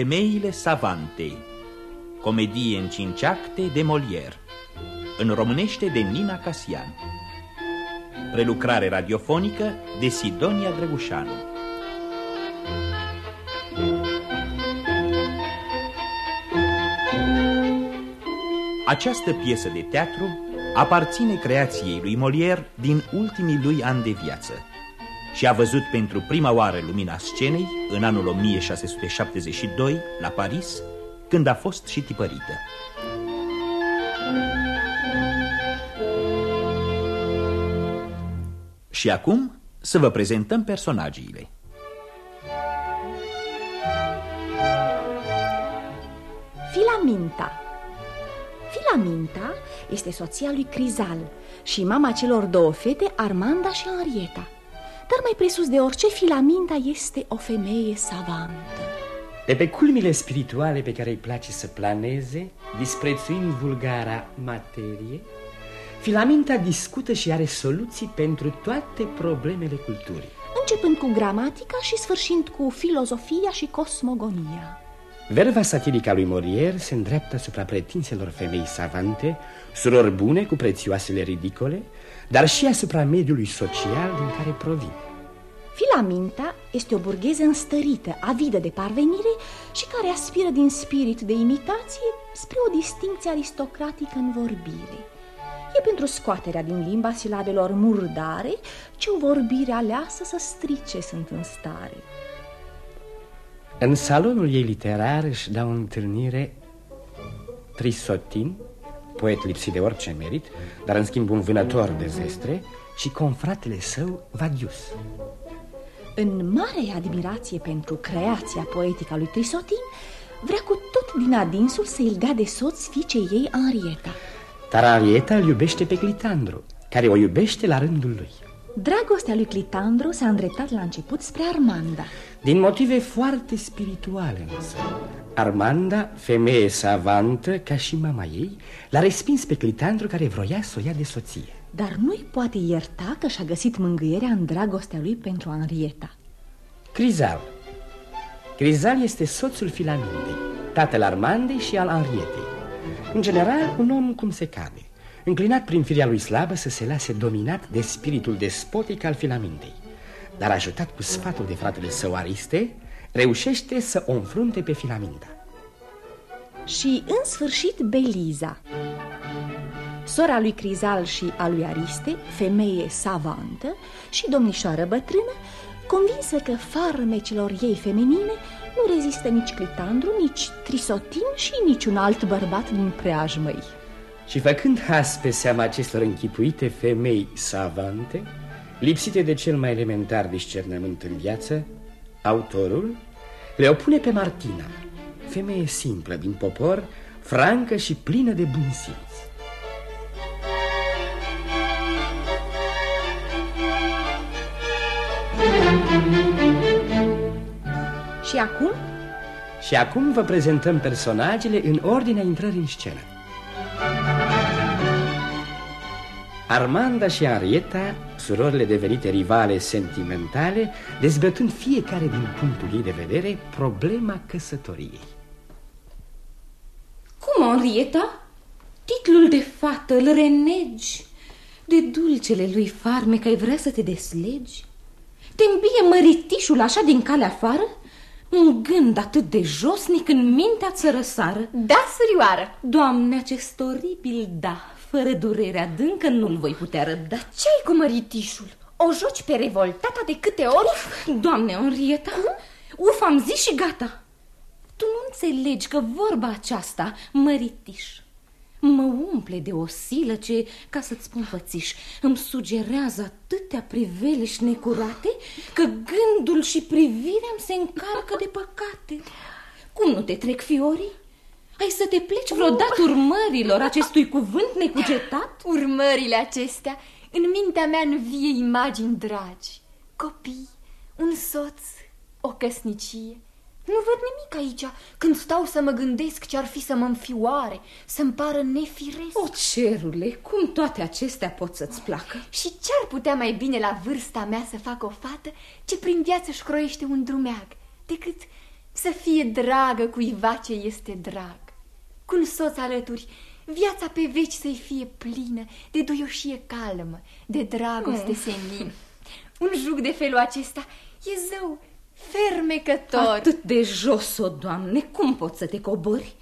Femeile savante Comedie în cinci acte de Molière. În românește de Nina Casian. Prelucrare radiofonică de Sidonia Drăgușanu. Această piesă de teatru aparține creației lui Molière din ultimii lui ani de viață și a văzut pentru prima oară lumina scenei în anul 1672 la Paris, când a fost și tipărită. Și acum să vă prezentăm personagiile. Filaminta Filaminta este soția lui Crizal și mama celor două fete, Armanda și Henrietta. Dar mai presus de orice, Filaminta este o femeie savantă. De pe culmile spirituale pe care îi place să planeze, disprețuind vulgara materie, Filaminta discută și are soluții pentru toate problemele culturii. Începând cu gramatica și sfârșind cu filozofia și cosmogonia. Verva satirică a lui Molière se îndreaptă asupra pretinselor femei savante, surori bune cu prețioasele ridicole, dar și asupra mediului social din care provin. Filaminta este o burgheză înstărită, avidă de parvenire și care aspiră din spirit de imitație spre o distinție aristocratică în vorbire. E pentru scoaterea din limba silabelor murdare ce o vorbire aleasă să strice sunt în stare. În salonul ei literar își dau întâlnire Trisotin, poet lipsit de orice merit, dar în schimb un vânător de zestre, și confratele său Vadius. În mare admirație pentru creația poetică a lui Trisotin, vrea cu tot din adinsul să îl dea de soț fiicei ei Arieta. Dar Arieta îl iubește pe Clitandru, care o iubește la rândul lui. Dragostea lui Clitandru s-a îndreptat la început spre Armanda. Din motive foarte spirituale însă. Armanda, femeie savantă ca și mama ei, l-a respins pe Clitandru care vroia să o ia de soție. Dar nu-i poate ierta că și-a găsit mângâierea în dragostea lui pentru Henrietta. Crizal Crizal este soțul Filamindei, tatăl Armandei și al Henrietei. În general, un om cum se cade, înclinat prin firea lui slabă să se lase dominat de spiritul despotic al Filamindei. Dar ajutat cu sfatul de fratele său Ariste, reușește să o înfrunte pe Filaminda. Și, în sfârșit, Beliza Sora lui Crizal și a lui Ariste, femeie savantă și domnișoară bătrână, convinsă că farmecilor ei feminine nu rezistă nici Clitandru, nici Trisotin și niciun alt bărbat din preajmăi. Și făcând has pe seama acestor închipuite femei savante, lipsite de cel mai elementar discernământ în viață, autorul le opune pe Martina, femeie simplă din popor, francă și plină de bun simț. Și acum? Și acum vă prezentăm personajele în ordinea intrării în scenă. Armanda și Arieta, surorile devenite rivale sentimentale, dezbătând fiecare din punctul ei de vedere problema căsătoriei. Cum, Arieta? Titlul de fată îl renegi. De dulcele lui farmec ai vrea să te deslegi? Te îmbie măritișul așa din calea afară? Un gând atât de josnic în mintea ți răsară Da, surioară Doamne, acest oribil da Fără durere adâncă nu-l voi putea răbda Ce-ai cu măritișul? O joci pe revoltata de câte ori? Uf, doamne, Henrieta Uf, am zis și gata Tu nu înțelegi că vorba aceasta, măritiș Mă umple de o silă ce, ca să-ți spun fățiș, îmi sugerează atâtea priveliși necurate că gândul și privirea se încarcă de păcate. Cum nu te trec fiorii? Ai să te pleci vreodată urmărilor acestui cuvânt necugetat? Urmările acestea, în mintea mea vie imagini dragi, copii, un soț, o căsnicie, Nu văd nimic aici când stau să mă gândesc ce ar fi să mă înfioare, să-mi pară nefiresc. O, cerule, cum toate acestea pot să-ți placă? Și ce-ar putea mai bine la vârsta mea să fac o fată ce prin viață își șcroiește un drumeag, decât să fie dragă cuiva ce este drag. Cu un soț alături, viața pe veci să-i fie plină de duioșie calmă, de dragoste mm. senin. Un juc de felul acesta e zău fermecător. Atât de jos, o doamne, cum poți să te cobori?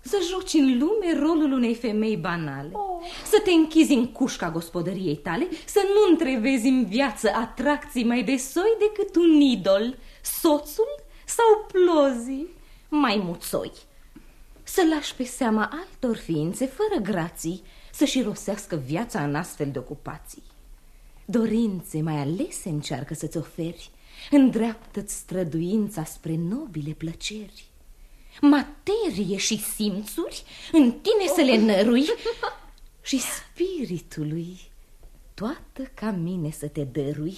Să joci în lume rolul unei femei banale oh. Să te închizi în cușca gospodăriei tale Să nu întrevezi în viață atracții mai de soi decât un idol Soțul sau plozii mai muțoi Să lași pe seama altor ființe fără grații Să-și rosească viața în astfel de ocupații. Dorințe mai alese încearcă să-ți oferi Îndreaptă-ți străduința spre nobile plăceri. Materie și simțuri în tine să le nărui Și spiritului toată ca mine să te dărui.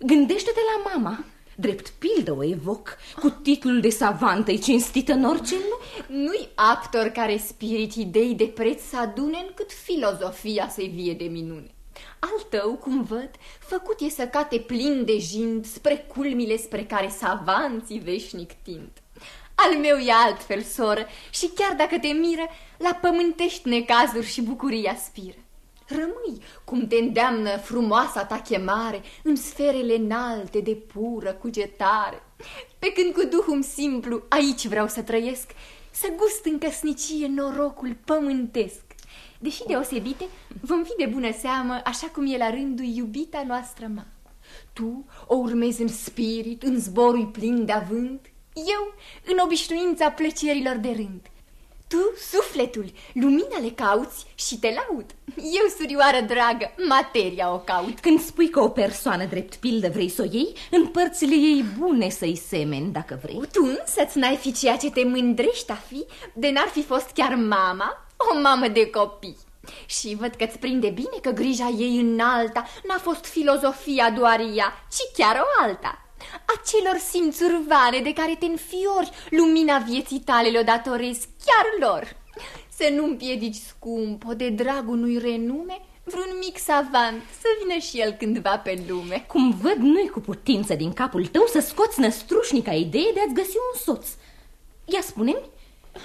Gândește-te la mama Drept pildă o evoc Cu titlul de savantă-i cinstită în orice nu Nu-i actor care spirit idei de preț să adune Încât filozofia să-i vie de minune al tău, cum văd, făcut e să cate plin de jind spre culmile spre care savanții veșnic tind. Al meu e altfel, soră, și chiar dacă te miră, la pământești necazuri și bucurii aspiră. Rămâi, cum te îndeamnă frumoasa ta chemare, în sferele înalte de pură cugetare. Pe când cu duhul simplu aici vreau să trăiesc, să gust în căsnicie norocul pământesc. Deși deosebite, vom fi de bună seamă, așa cum e la rândul iubita noastră ma. Tu o urmezi în spirit, în zborul plin de avânt, eu în obișnuința plăcerilor de rând. Tu, sufletul, lumina le cauți și te laud. Eu, surioară dragă, materia o caut. Când spui că o persoană drept pildă vrei să o iei, în părțile ei bune să-i semeni, dacă vrei. Tu însă-ți n-ai fi ceea ce te mândrești a fi, de n-ar fi fost chiar mama, o mamă de copii. Și văd că-ți prinde bine că grija ei înalta n-a fost filozofia doar ea, ci chiar o alta. Acelor simțuri vane de care te înfiori, lumina vieții tale le-o datorezi chiar lor. Să nu împiedici scumpo de dragul unui renume vreun mic savant să vină și el cândva pe lume. Cum văd, nu-i cu putință din capul tău să scoți năstrușnica idee de a-ți găsi un soț. Ia spune-mi,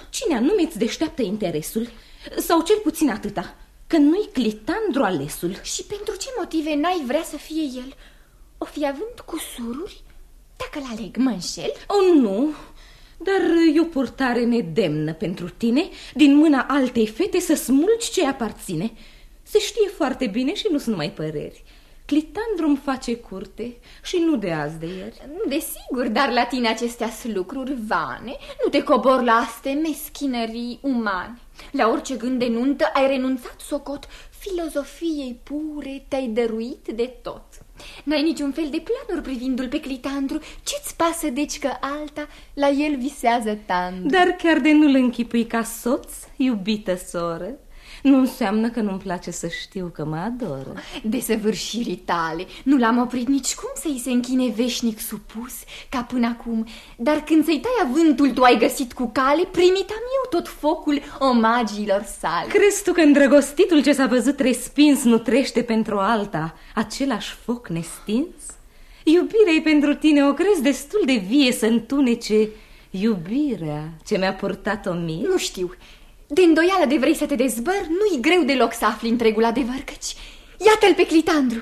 cine anume îți deșteaptă interesul? Sau cel puțin atâta, că nu-i Clitandru alesul. Și pentru ce motive n-ai vrea să fie el? O fi având cu sururi? Dacă-l aleg, mă înșel? Oh, nu, dar e o purtare nedemnă pentru tine din mâna altei fete să smulgi ce aparține. Se știe foarte bine și nu sunt mai păreri. Clitandru îmi face curte și nu de azi de ieri. Desigur, dar la tine acestea sunt lucruri vane. Nu te cobor la aste meschinării umane. La orice gând de nuntă ai renunțat socot, filozofiei pure te-ai dăruit de tot. N-ai niciun fel de planuri privindu-l pe Clitandru. Ce-ți pasă deci că alta la el visează tandru? Dar chiar de nu-l închipui ca soț, iubită soră? Nu înseamnă că nu-mi place să știu că mă adoră Desăvârșirii tale. Nu l-am oprit nici cum să-i se închine veșnic supus Ca până acum. Dar când să-i tai avântul tu ai găsit cu cale Primit am eu tot focul omagiilor sale. Crezi tu că îndrăgostitul ce s-a văzut respins Nu trește pentru alta? Același foc nestins? Iubirea pentru tine o crezi destul de vie să întunece Iubirea ce mi-a purtat-o mie? Nu știu de îndoială de vrei să te dezbăr, nu-i greu deloc să afli întregul adevăr, căci iată-l pe Clitandru.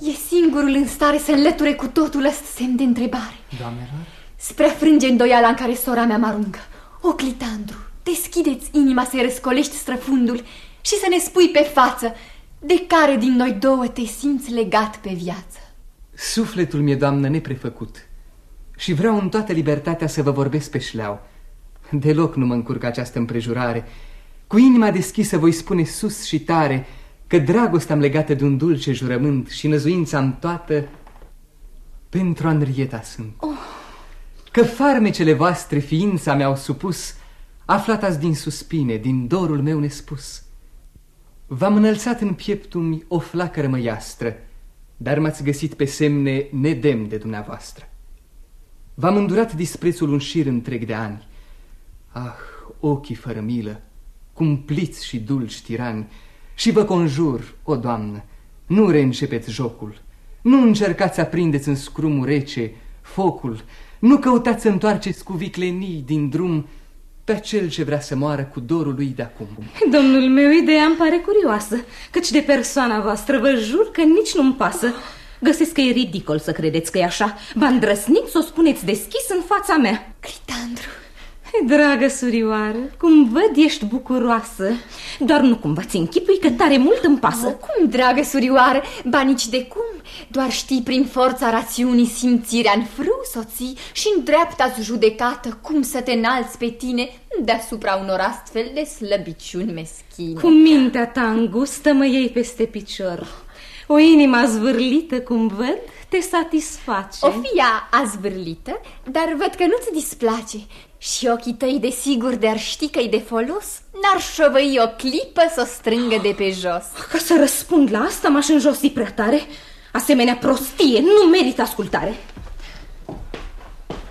E singurul în stare să înlăture cu totul ăst semn de întrebare. Doamnelor? Spre a frânge îndoiala în care sora mea mă aruncă. O, Clitandru, deschideți inima să-i răscolești străfundul și să ne spui pe față de care din noi două te simți legat pe viață. Sufletul mi-e, doamnă, neprefăcut și vreau în toată libertatea să vă vorbesc pe șleau. Deloc nu mă încurcă această împrejurare. Cu inima deschisă voi spune sus și tare că dragostea am legată de un dulce jurământ și năzuința am toată pentru Andrieta sunt. Oh. Că farmecele voastre ființa mi-au supus, aflat azi din suspine, din dorul meu nespus. V-am înălțat în pieptul o flacără măiastră, dar m-ați găsit pe semne nedemn de dumneavoastră. V-am îndurat disprețul un șir întreg de ani. Ah, ochii fără milă, cumpliți și dulci tirani, și vă conjur, o doamnă, nu reîncepeți jocul, nu încercați să aprindeți în scrumul rece focul, nu căutați să întoarceți cu viclenii din drum pe cel ce vrea să moară cu dorul lui de acum. Domnul meu, ideea îmi pare curioasă, căci de persoana voastră vă jur că nici nu-mi pasă. Găsesc că e ridicol să credeți că e așa. Vă îndrăsniți să o spuneți deschis în fața mea. Critandru, Dragă surioară, cum văd ești bucuroasă. Doar nu cumva ți închipui că tare mult îmi pasă. Oh, Cum, dragă surioară, ba nici de cum. Doar știi prin forța rațiunii simțirea în frâu soții Și în dreapta judecată cum să te înalți pe tine Deasupra unor astfel de slăbiciuni meschine. Cu mintea ta îngustă mă iei peste picior. O inima zvârlită, cum văd, te satisface. O fia azvârlită, dar văd că nu-ți displace și ochii tăi, desigur, de-ar ști că-i de folos, n-ar șovăi o clipă să o strângă de pe jos. Ca să răspund la asta, m-aș înjosi prea tare. Asemenea prostie nu merită ascultare.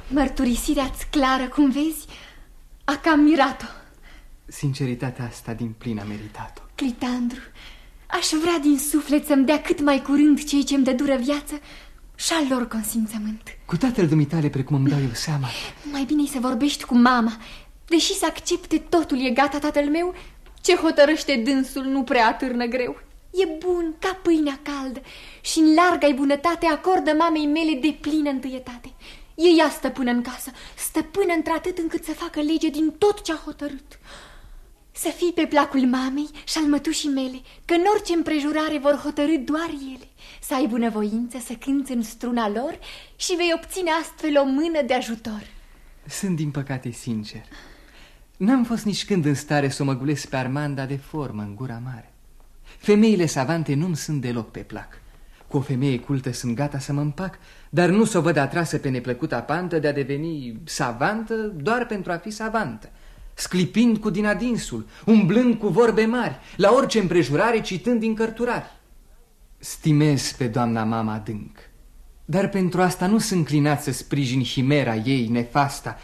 Mărturisirea-ți clară, cum vezi, a cam mirat-o. Sinceritatea asta din plin a meritat-o. Clitandru, aș vrea din suflet să-mi dea cât mai curând cei ce-mi dă dură viață și al lor consimțământ. Cu tatăl dumitale, precum îmi dau eu seama. Mai bine să vorbești cu mama. Deși să accepte totul e gata tatăl meu, ce hotărăște dânsul nu prea atârnă greu. E bun ca pâinea caldă și în larga-i bunătate acordă mamei mele de plină întâietate. E ea stăpână în casă, stăpână într-atât încât să facă lege din tot ce-a hotărât. Să fii pe placul mamei și al mătușii mele, că în orice împrejurare vor hotărâ doar ele. Să ai bunăvoință, să cânți în struna lor și vei obține astfel o mână de ajutor. Sunt din păcate sincer. N-am fost nici când în stare să o măgulesc pe Armanda de formă în gura mare. Femeile savante nu-mi sunt deloc pe plac. Cu o femeie cultă sunt gata să mă împac, dar nu să o văd atrasă pe neplăcuta pantă de a deveni savantă doar pentru a fi savantă sclipind cu din adinsul, umblând cu vorbe mari, la orice împrejurare citând din cărturari. Stimez pe doamna mama adânc, dar pentru asta nu sunt înclinat să sprijin himera ei nefasta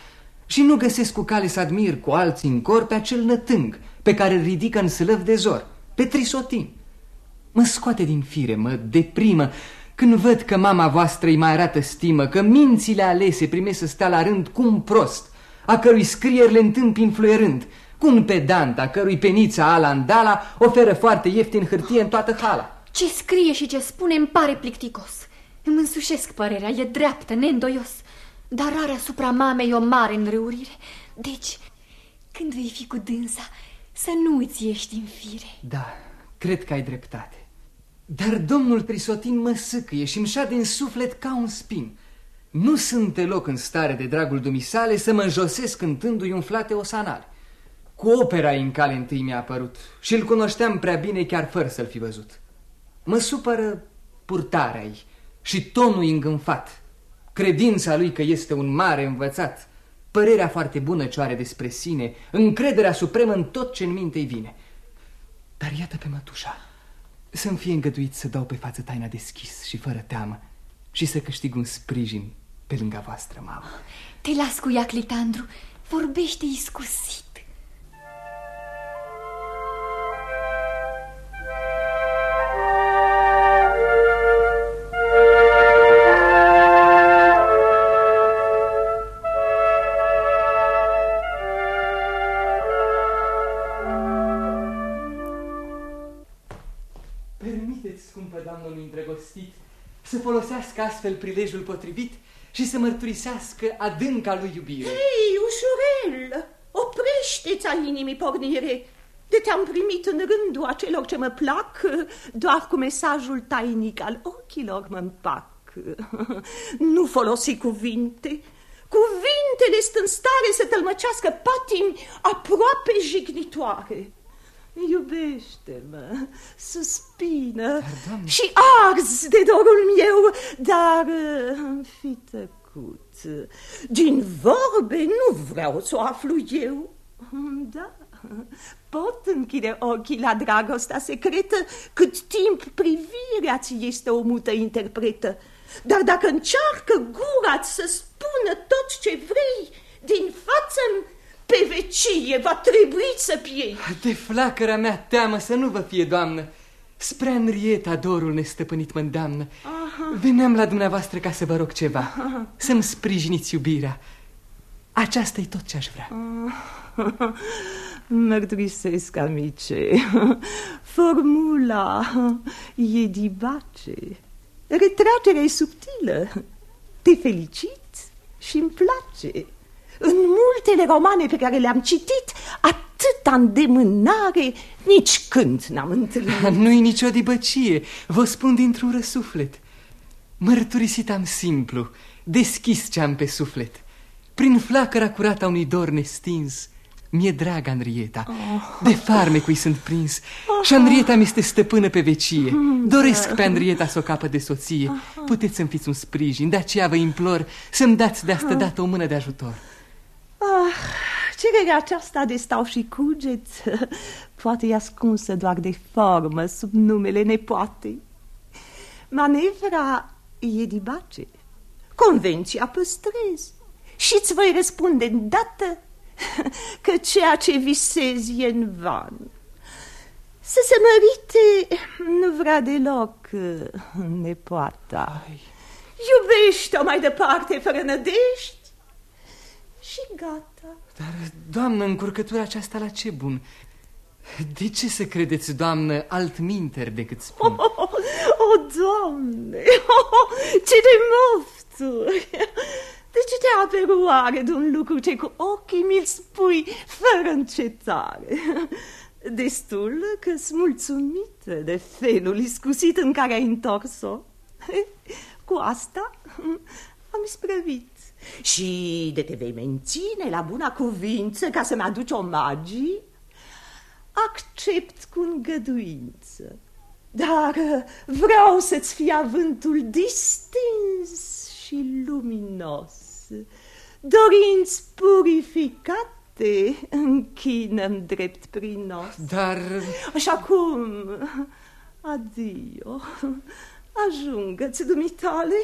și nu găsesc cu cale să admir cu alții în cor pe acel nătâng pe care îl ridică în slăv de zor, pe trisotin. Mă scoate din fire, mă deprimă când văd că mama voastră îi mai arată stimă, că mințile alese primesc să stea la rând cu un prost, a cărui scrieri le întâmpin fluierând, cu un pedant, a cărui penița ala dala oferă foarte ieftin hârtie în toată hala. Ce scrie și ce spune îmi pare plicticos. Îmi însușesc părerea, e dreaptă, neîndoios, dar are asupra mamei o mare înrăurire. Deci, când vei fi cu dânsa, să nu îți ieși din fire. Da, cred că ai dreptate. Dar domnul Trisotin mă sâcâie și-mi șade în suflet ca un spin. Nu sunt deloc în stare de dragul dumisale să mă josesc cântându-i umflate osanale. Cu opera în cale întâi mi-a apărut și îl cunoșteam prea bine chiar fără să-l fi văzut. Mă supără purtarea ei și tonul îngânfat, credința lui că este un mare învățat, părerea foarte bună ce are despre sine, încrederea supremă în tot ce în minte-i vine. Dar iată pe mătușa, să-mi fie îngăduit să dau pe față taina deschis și fără teamă și să câștig un sprijin pe lângă voastră, mamă. Te las cu ea, Clitandru. Vorbește iscusit. Să folosească astfel prilejul potrivit și să mărturisească adânca lui iubire. Hei, ușurel, oprește-ți a inimii pornire. De te-am primit în rândul acelor ce mă plac, doar cu mesajul tainic al ochilor mă împac. Nu folosi cuvinte. Cuvintele sunt în stare să tălmăcească patimi aproape jignitoare. Iubește-mă, suspină Dar, și arzi de dorul meu, dar fi tăcut. Din vorbe nu vreau să o aflu eu. Da, pot închide ochii la dragostea secretă cât timp privirea ți este o mută interpretă. Dar dacă încearcă gura să spună fără tot ce vrei, din față pe vecie va trebui să piei. De flacăra mea teamă să nu vă fie, doamnă. Spre Anrieta dorul nestăpânit mă îndeamnă. Aha. Veneam la dumneavoastră ca să vă rog ceva. Să-mi sprijiniți iubirea. Aceasta e tot ce aș vrea. Mărturisesc, amice. Formula e dibace. Retragerea e subtilă. Te felicit și îmi place. În multele romane pe care le-am citit, atâta îndemânare nici când n-am întâlnit. Nu-i nicio dibăcie, vă spun dintr-un răsuflet. Mărturisit am simplu, deschis ce am pe suflet. Prin flacăra curată a unui dor nestins, mi-e dragă Andrieta, oh. de farmecui sunt prins oh. Și Andrieta mi este stăpână pe vecie mm, Doresc da. pe Andrieta să o capă de soție oh. Puteți să-mi fiți un sprijin, de aceea vă implor Să-mi dați de asta dată o mână de ajutor Ah, cererea aceasta de stau și cuget poate e ascunsă doar de formă sub numele nepoate. Manevra e dibace, convenția păstrez și îți voi răspunde îndată că ceea ce visezi e în van. Să se mărite nu vrea deloc nepoata. Iubește-o mai departe fără nădești și gata. Dar, doamnă, încurcătura aceasta la ce bun? De ce să credeți, doamnă, altminteri decât spun? Oh, oh, oh doamne, oh, ce de mofturi! De ce te aperuare de un lucru ce cu ochii mi-l spui fără încetare? Destul că-s mulțumită de felul iscusit în care ai întors-o. Cu asta am isprăvit și de te vei menține la buna cuvință ca să-mi aduci omagii, accept cu îngăduință. Dar vreau să-ți fie avântul distins și luminos. Dorinți purificate închinăm drept prinos. Dar... Și acum, adio, ajungă-ți dumitale.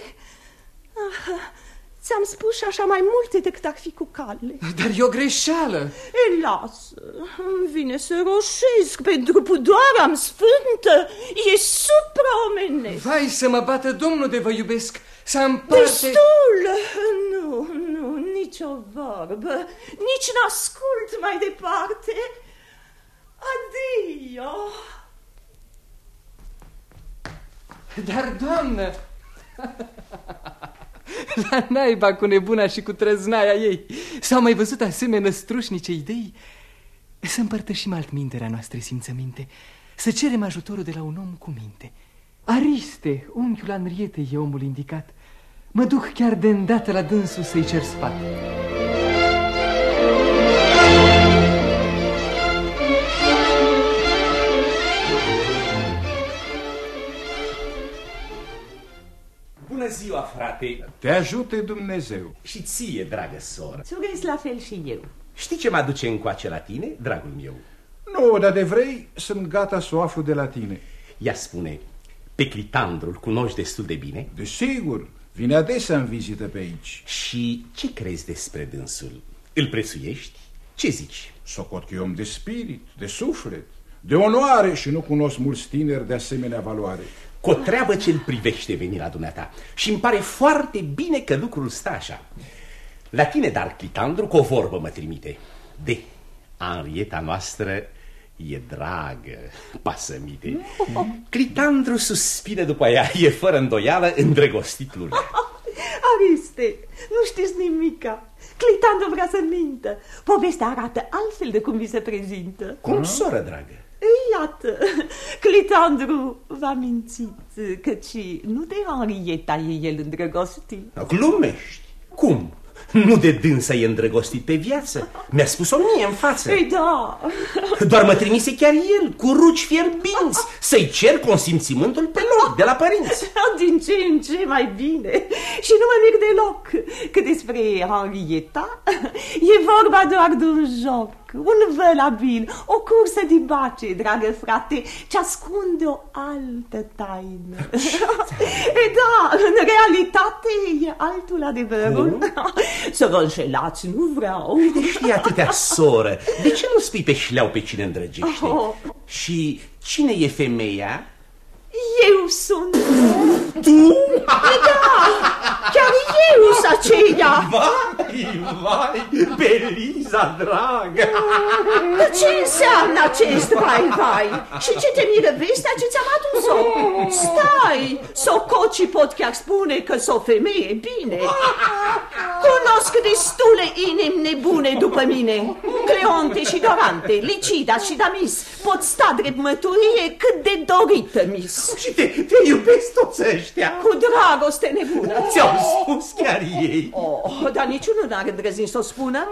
Ah, Ți-am spus și așa mai multe decât ar fi cu cale. Dar e o greșeală. E, lasă, îmi vine să roșesc pentru pudoarea am sfântă. E supraomenesc. Vai să mă bată Domnul de vă iubesc, să împarte... Destul! Nu, nu, nicio vorbă, nici n-ascult mai departe. Adio! Dar, doamnă... La naiba cu nebuna și cu trăznaia ei. S-au mai văzut asemenea strușnice idei? Să împărtășim altminterea noastre simțăminte Să cerem ajutorul de la un om cu minte. Ariste, unchiul Anriete e omul indicat. Mă duc chiar de îndată la dânsul să-i cer sfat Bună ziua, frate! Te ajute Dumnezeu! Și ție, dragă soră! Ți la fel și eu. Știi ce mă aduce încoace la tine, dragul meu? Nu, dar de vrei, sunt gata să o aflu de la tine. Ia spune, pe Clitandrul cunoști destul de bine? Desigur, vine adesea în vizită pe aici. Și ce crezi despre dânsul? Îl prețuiești? Ce zici? Socot că e om de spirit, de suflet, de onoare și nu cunosc mulți tineri de asemenea valoare cu o treabă ce îl privește venirea dumneata. Și îmi pare foarte bine că lucrul stă așa. La tine, dar, Clitandru, cu o vorbă mă trimite. De, Anrieta noastră e dragă, pasămite. Clitandru suspine după ea, e fără îndoială îndrăgostit lui. Ariste, nu știți nimica. Clitandru vrea să mintă. Povestea arată altfel de cum vi se prezintă. Cum, soră dragă? Iată, Clitandru v-a mințit, căci nu de Henrieta e el îndrăgostit. Glumești? Cum? Nu de dânsa e îndrăgostit pe viață. Mi-a spus-o mie în față. Ei, da. Doar mă trimise chiar el, cu ruci fierbinți, să-i cer consimțământul pe loc, de la părinți. Din ce în ce mai bine. Și nu mă mir deloc că despre Henrieta e vorba doar de un joc. Un vălabil, o cursă de bace, dragă frate, ce ascunde o altă taină. e da, în realitate e altul adevărul. Să vă înșelați, nu vreau. De știi atâtea soră, de ce nu spui pe șleau pe cine îndrăgește? Oh. Și cine e femeia? Eu sunt. Tu? Da, chiar eu sunt aceea. Vai, vai, Beliza, dragă! Dar ce înseamnă acest vai, vai? Și ce te miră vestea ce ți-am adus-o? Stai, sococii pot chiar spune că s o femeie bine. Cunosc destule inimi nebune după mine. Cleonte și Dorante, Licida și Damis pot sta drept măturie cât de dorită, mis. Și te, te iubesc toți ăștia! Cu dragoste nebună. Ți-au spus chiar ei! Oh, dar niciunul n-ar îndrăzni să o spună.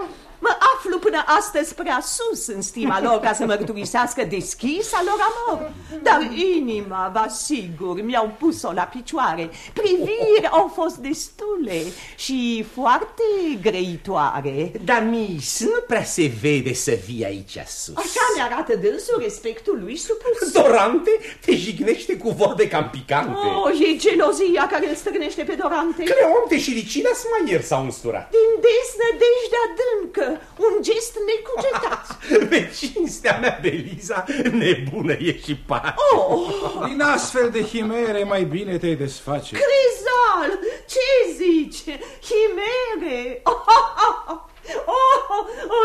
Mă aflu până astăzi prea sus în stima lor ca să mărturisească deschis a lor amor. Dar inima, vă asigur, mi-au pus-o la picioare. Priviri au fost destule și foarte grăitoare. Dar, mis, nu prea se vede să vii aici sus. Așa mi arată dânsul respectul lui supus. Dorante te jignește cu vorbe cam picante. Oh, e gelozia care îl strânește pe Dorante. Cleonte și Licina mai ieri s-au însturat. Din desnădejde adâncă, un gest necugetat. Pe cinstea mea, Beliza, nebună e și pare. Oh, Din astfel de chimere mai bine te desface. Crizal, ce zici? Chimere? Oh, oh, oh,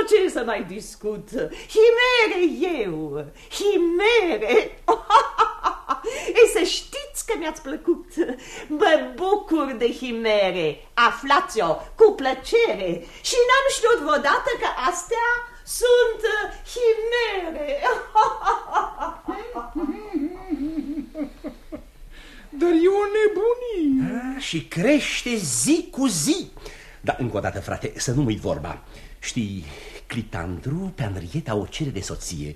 ce să mai discut? Chimere eu, chimere. Ei, să știți că mi-ați plăcut. Mă bucur de chimere. Aflați-o cu plăcere. Și n-am știut vreodată că astea sunt chimere. Dar e o nebunie. Ah, Și crește zi cu zi. Dar, încă o dată, frate, să nu uit vorba. Știi, Clitandru pe Anrieta o cere de soție.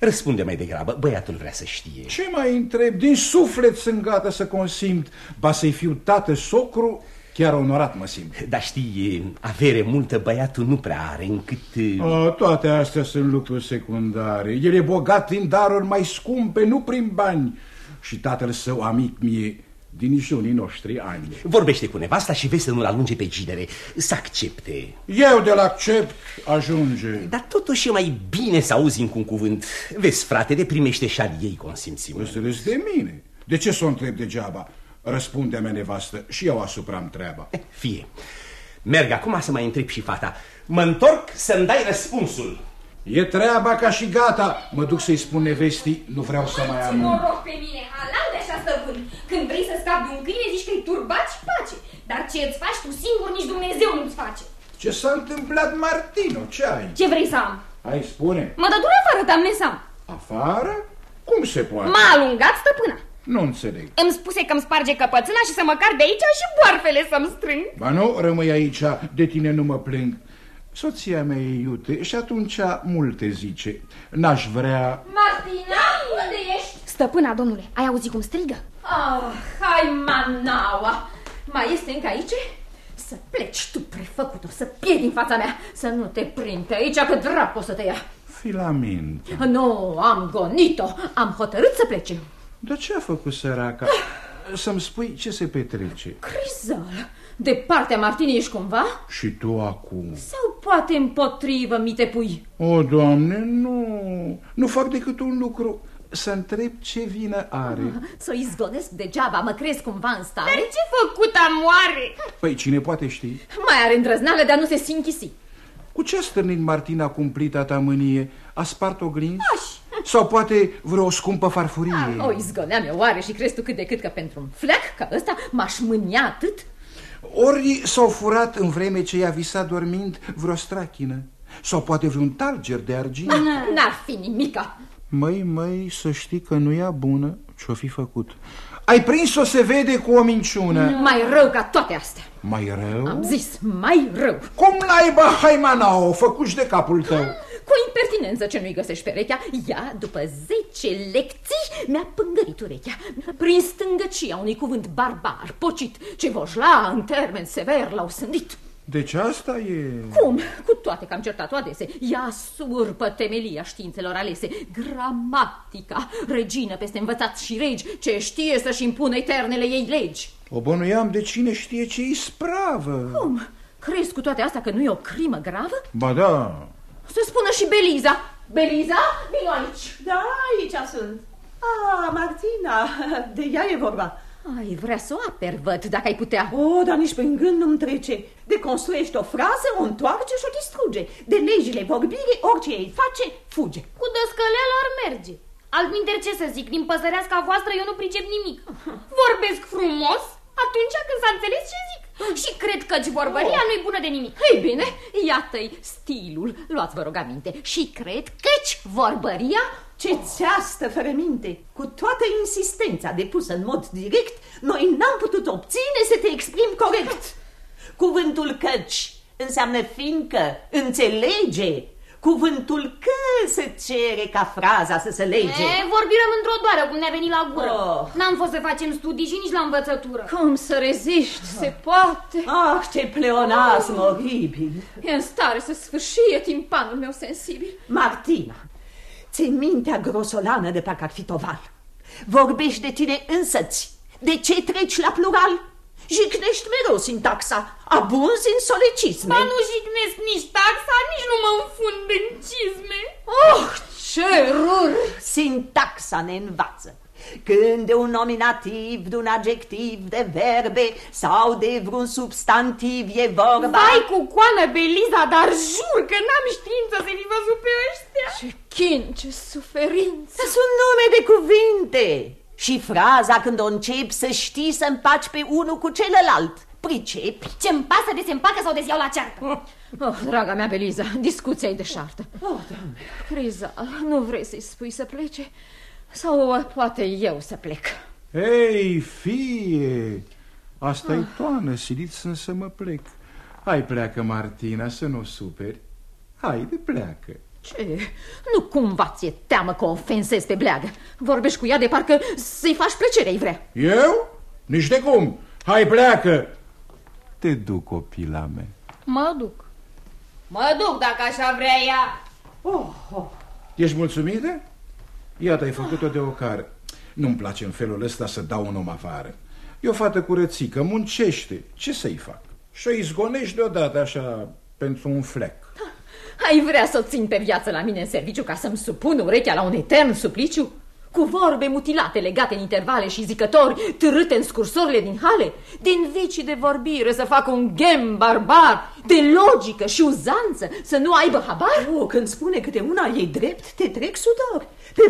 Răspunde mai degrabă, băiatul vrea să știe. Ce mai întreb? Din suflet sunt gata să consimt. Ba să-i fiu tată, socru, chiar onorat mă simt. Dar știi, avere multă băiatul nu prea are, încât... A, toate astea sunt lucruri secundare. El e bogat din daruri mai scumpe, nu prin bani. Și tatăl său, amic mie, dinișunii noștri ani. Vorbește cu nevasta și vei să nu-l alunge pe ginere, să accepte. Eu de-l accept ajunge. Dar totuși e mai bine să auzi încă un cuvânt. Vezi, frate, de primește și al ei consimțimul. Înțeles de mine. De ce să o întreb degeaba? Răspunde mea nevastă și eu asupra-mi treaba. Eh, fie. Merg acum să mai întreb și fata. Mă întorc să-mi dai răspunsul. E treaba ca și gata. Mă duc să-i spun nevestii, nu vreau să mai am... Mă rog pe mine, ala? Când vrei să scapi de un câine, zici că-i turbat și pace. Dar ce îți faci tu singur, nici Dumnezeu nu-ți face. Ce s-a întâmplat, Martino? Ce ai? Ce vrei să am? Hai, spune. Mă dă dure afară, dar să am. Afară? Cum se poate? M-a alungat stăpâna. Nu înțeleg. Îmi spuse că-mi sparge căpățâna și să măcar de aici și boarfele să-mi strâng. Ba nu, rămâi aici, de tine nu mă plâng. Soția mea e iute și atunci multe zice. N-aș vrea... Martina, unde ești? Stăpâna, domnule, ai auzit cum strigă? Ah, hai, manaua! Mai este încă aici? Să pleci tu, prefăcut-o, să piedi din fața mea, să nu te prind pe aici, că dracu o să te ia. Filament. Nu, am gonit-o, am hotărât să plece. Dar ce a făcut săraca? Să-mi spui ce se petrece. Crizal, de partea Martinei ești cumva? Și tu acum? Sau poate împotrivă mi te pui? O, Doamne, nu. Nu fac decât un lucru. Să întreb ce vină are. Să o izgonesc degeaba, mă crezi cumva în stare? Dar ce făcut amoare? Păi cine poate ști? Mai are îndrăznală de a nu se sinchisi. Cu ce a stârnit Martina cumplita ta mânie? A spart o glinzi? Sau poate vreo scumpă farfurie? O izgoneam eu oare și crezi tu cât de cât că pentru un fleac ca ăsta m-aș mânia atât? Ori s-au furat în vreme ce i-a visat dormind vreo strachină? Sau poate vreun talger de argint? N-ar fi nimica. Măi, măi, să știi că nu e bună ce-o fi făcut. Ai prins-o se vede cu o minciună. Mai rău ca toate astea. Mai rău? Am zis, mai rău. Cum naiba haimanao, făcuși de capul tău? Cu impertinență ce nu-i găsești perechea, ea, după zece lecții, mi-a pângărit urechea. Prin stângăcia unui cuvânt barbar, pocit, ce voșla, în termen sever, l-au sândit. Deci asta e... Cum? Cu toate că am certat-o adese. Ea surpă temelia științelor alese. Gramatica, regină peste învățați și regi, ce știe să-și impună eternele ei legi. O bănuiam de cine știe ce ispravă. Cum? Crezi cu toate astea că nu e o crimă gravă? Ba da. Să spună și Beliza. Beliza, vino aici. Da, aici sunt. Ah, Martina, de ea e vorba. Ai vrea să o aperi, văd, dacă ai putea. Oh, dar nici prin gând nu-mi trece. De construiești o frază, o întoarce și o distruge. De legile vorbirii, orice ei face, fuge. Cu dăscăleala ar merge. Altminteri ce să zic, din păsăreasca voastră eu nu pricep nimic. Vorbesc frumos atunci când s-a înțeles ce zic. Și cred că vorbăria oh. nu-i bună de nimic. Ei bine, iată-i stilul. Luați, vă rog, aminte. Și cred căci vorbăria ce țeastă fără minte! Cu toată insistența depusă în mod direct, noi n-am putut obține să te exprim corect. Cuvântul căci înseamnă fiindcă, înțelege. Cuvântul că se cere ca fraza să se lege. E, vorbim într-o doară cum ne-a venit la gură. Oh. N-am fost să facem studii și nici la învățătură. Cum să reziști? Oh. Se poate. Ah, ce pleonasm oh. oribil. E în stare să sfârșie timpanul meu sensibil. Martina, Ți mintea grosolană de parcă ar fi toval. Vorbești de tine însăți. De ce treci la plural? Jicnești mereu sintaxa, abunzi în solecisme. Ba nu jicnesc nici taxa, nici nu mă înfund în cizme. Oh, ce rur! Sintaxa ne învață când de un nominativ, de un adjectiv, de verbe sau de vreun substantiv e vorba... Vai cu coană, Beliza, dar jur că n-am știință să fi văzut pe ăștia. Ce chin, ce suferință! Sunt nume de cuvinte și fraza când o începi să știi să împaci pe unul cu celălalt. Pricepi? Ce-mi pasă de se împacă sau de iau la ceartă? Oh, draga mea, Beliza, discuția e deșartă. Oh, doamne. Criza, nu vrei să-i spui să plece? Sau poate eu să plec. Ei, fie, asta ah. e toană, silit sunt să mă plec. Hai pleacă, Martina, să nu superi. Haide, pleacă. Ce? Nu cumva ți-e teamă că o ofensezi pe bleagă. Vorbești cu ea de parcă să-i faci plăcere, ei vrea. Eu? Nici de cum. Hai, pleacă. Te duc, copila mea. Mă duc. Mă duc dacă așa vrea ea. Oh, oh. Ești mulțumită? Iată, ai făcut-o de ocar. Nu-mi place în felul ăsta să dau un om afară. E o fată curățică, muncește. Ce să-i fac? Și o izgonești deodată așa pentru un flec. Ai vrea să o țin pe viață la mine în serviciu ca să-mi supun urechea la un etern supliciu? Cu vorbe mutilate legate în intervale și zicători târâte în scursorile din hale? Din vecii de vorbire să facă un ghem barbar, de logică și uzanță, să nu aibă habar? Oh, când spune câte una e drept, te trec sudor. Pe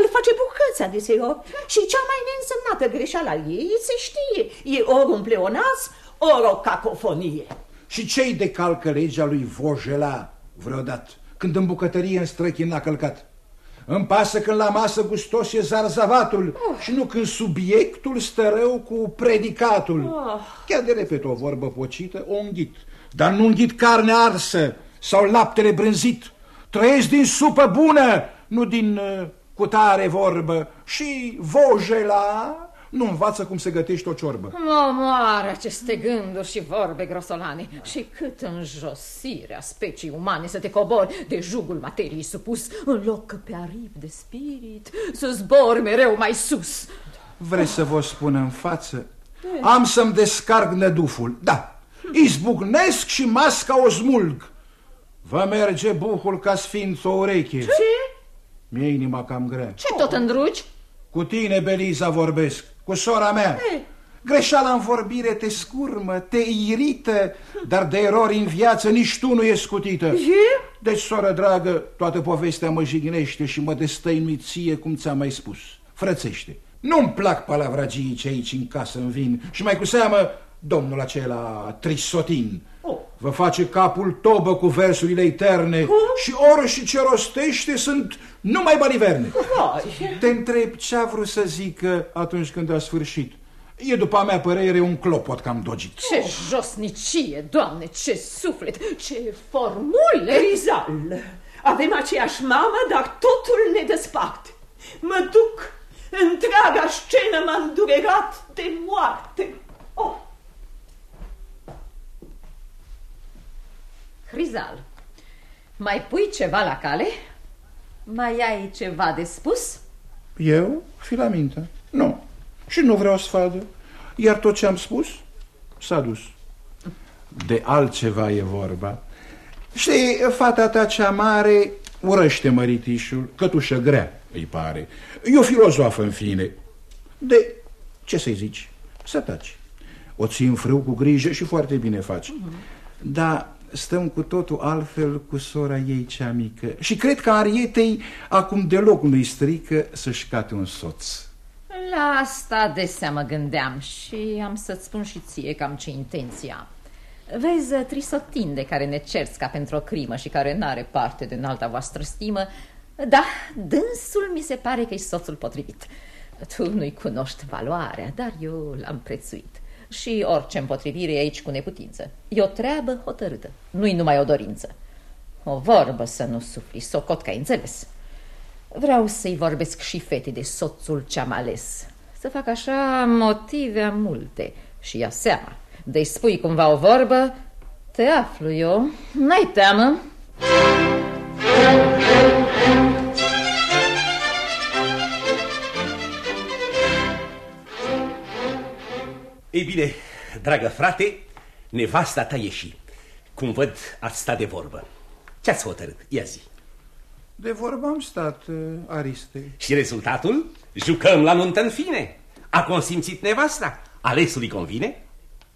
îl face bucăți adeseori și cea mai neînsemnată greșeală ei se știe. E ori un pleonas, ori o cacofonie. Și cei de calcă legea lui Vojela vreodată, când în bucătărie în străchin l-a călcat? Îmi pasă când la masă gustos e zarzavatul oh. și nu când subiectul stă rău cu predicatul. Oh. Chiar de repet o vorbă pocită, o înghit, dar nu înghit carne arsă sau laptele brânzit. Trăiesc din supă bună, nu din uh, cutare vorbă. Și vojela nu învață cum se gătește o ciorbă. Mă moară aceste gânduri și vorbe grosolane. Și cât înjosirea specii umane să te cobori de jugul materiei supus, în loc că pe aripi de spirit să zbor mereu mai sus. Vreți să vă spun în față? Am să-mi descarc năduful, da. Izbucnesc și masca o smulg. Vă merge buhul ca sfinț o ureche. Ce? Mi-e inima cam grea. Ce tot îndrugi? Cu tine, Beliza, vorbesc. Cu sora mea. Ei. Greșeala în vorbire te scurmă, te irită, dar de erori în viață nici tu nu ești scutită. E? Deci, soră dragă, toată povestea mă jignește și mă destăinuiție, cum ți-am mai spus. Frățește. Nu-mi plac palavragii ce aici în casă îmi vin și mai cu seamă domnul acela Trisotin. Oh. Vă face capul tobă cu versurile eterne oh. și ori și ce rostește sunt numai baliverne. Oh. Te întreb ce a vrut să zică atunci când a sfârșit. E, după a mea părere, un clopot cam dogit. Ce oh. josnicie, doamne, ce suflet, ce formule! Rizal, avem aceeași mamă, dar totul ne despart. Mă duc, întreaga scenă m-a îndurerat de moarte. Oh. Crizal, mai pui ceva la cale? Mai ai ceva de spus? Eu? Filaminta? Nu. Și nu vreau sfadă. Iar tot ce am spus s-a dus. De altceva e vorba. Știi, fata ta cea mare urăște măritișul, cătușă grea, îi pare. E o filozofă, în fine. De ce să-i zici? Să taci. O ții în frâu cu grijă și foarte bine faci. Dar stăm cu totul altfel cu sora ei cea mică. Și cred că Arietei acum deloc nu-i strică să-și cate un soț. La asta de seamă gândeam și am să-ți spun și ție cam ce intenție am. Vezi, Trisotin de care ne cerți ca pentru o crimă și care n-are parte de înalta voastră stimă, da, dânsul mi se pare că e soțul potrivit. Tu nu-i cunoști valoarea, dar eu l-am prețuit. Și orice împotrivire e aici cu neputință. E o treabă hotărâtă, nu-i numai o dorință. O vorbă să nu sufli, socot că ai înțeles. Vreau să-i vorbesc și fete de soțul ce-am ales. Să fac așa motive multe și ia seama. De-i spui cumva o vorbă, te aflu eu, n-ai teamă. Ei bine, dragă frate, nevasta ta ieși. Cum văd, ați stat de vorbă. Ce-ați hotărât? Ia zi. De vorbă am stat, uh, Ariste. Și rezultatul? Jucăm la nuntă în fine. A consimțit nevasta? Alesul îi convine?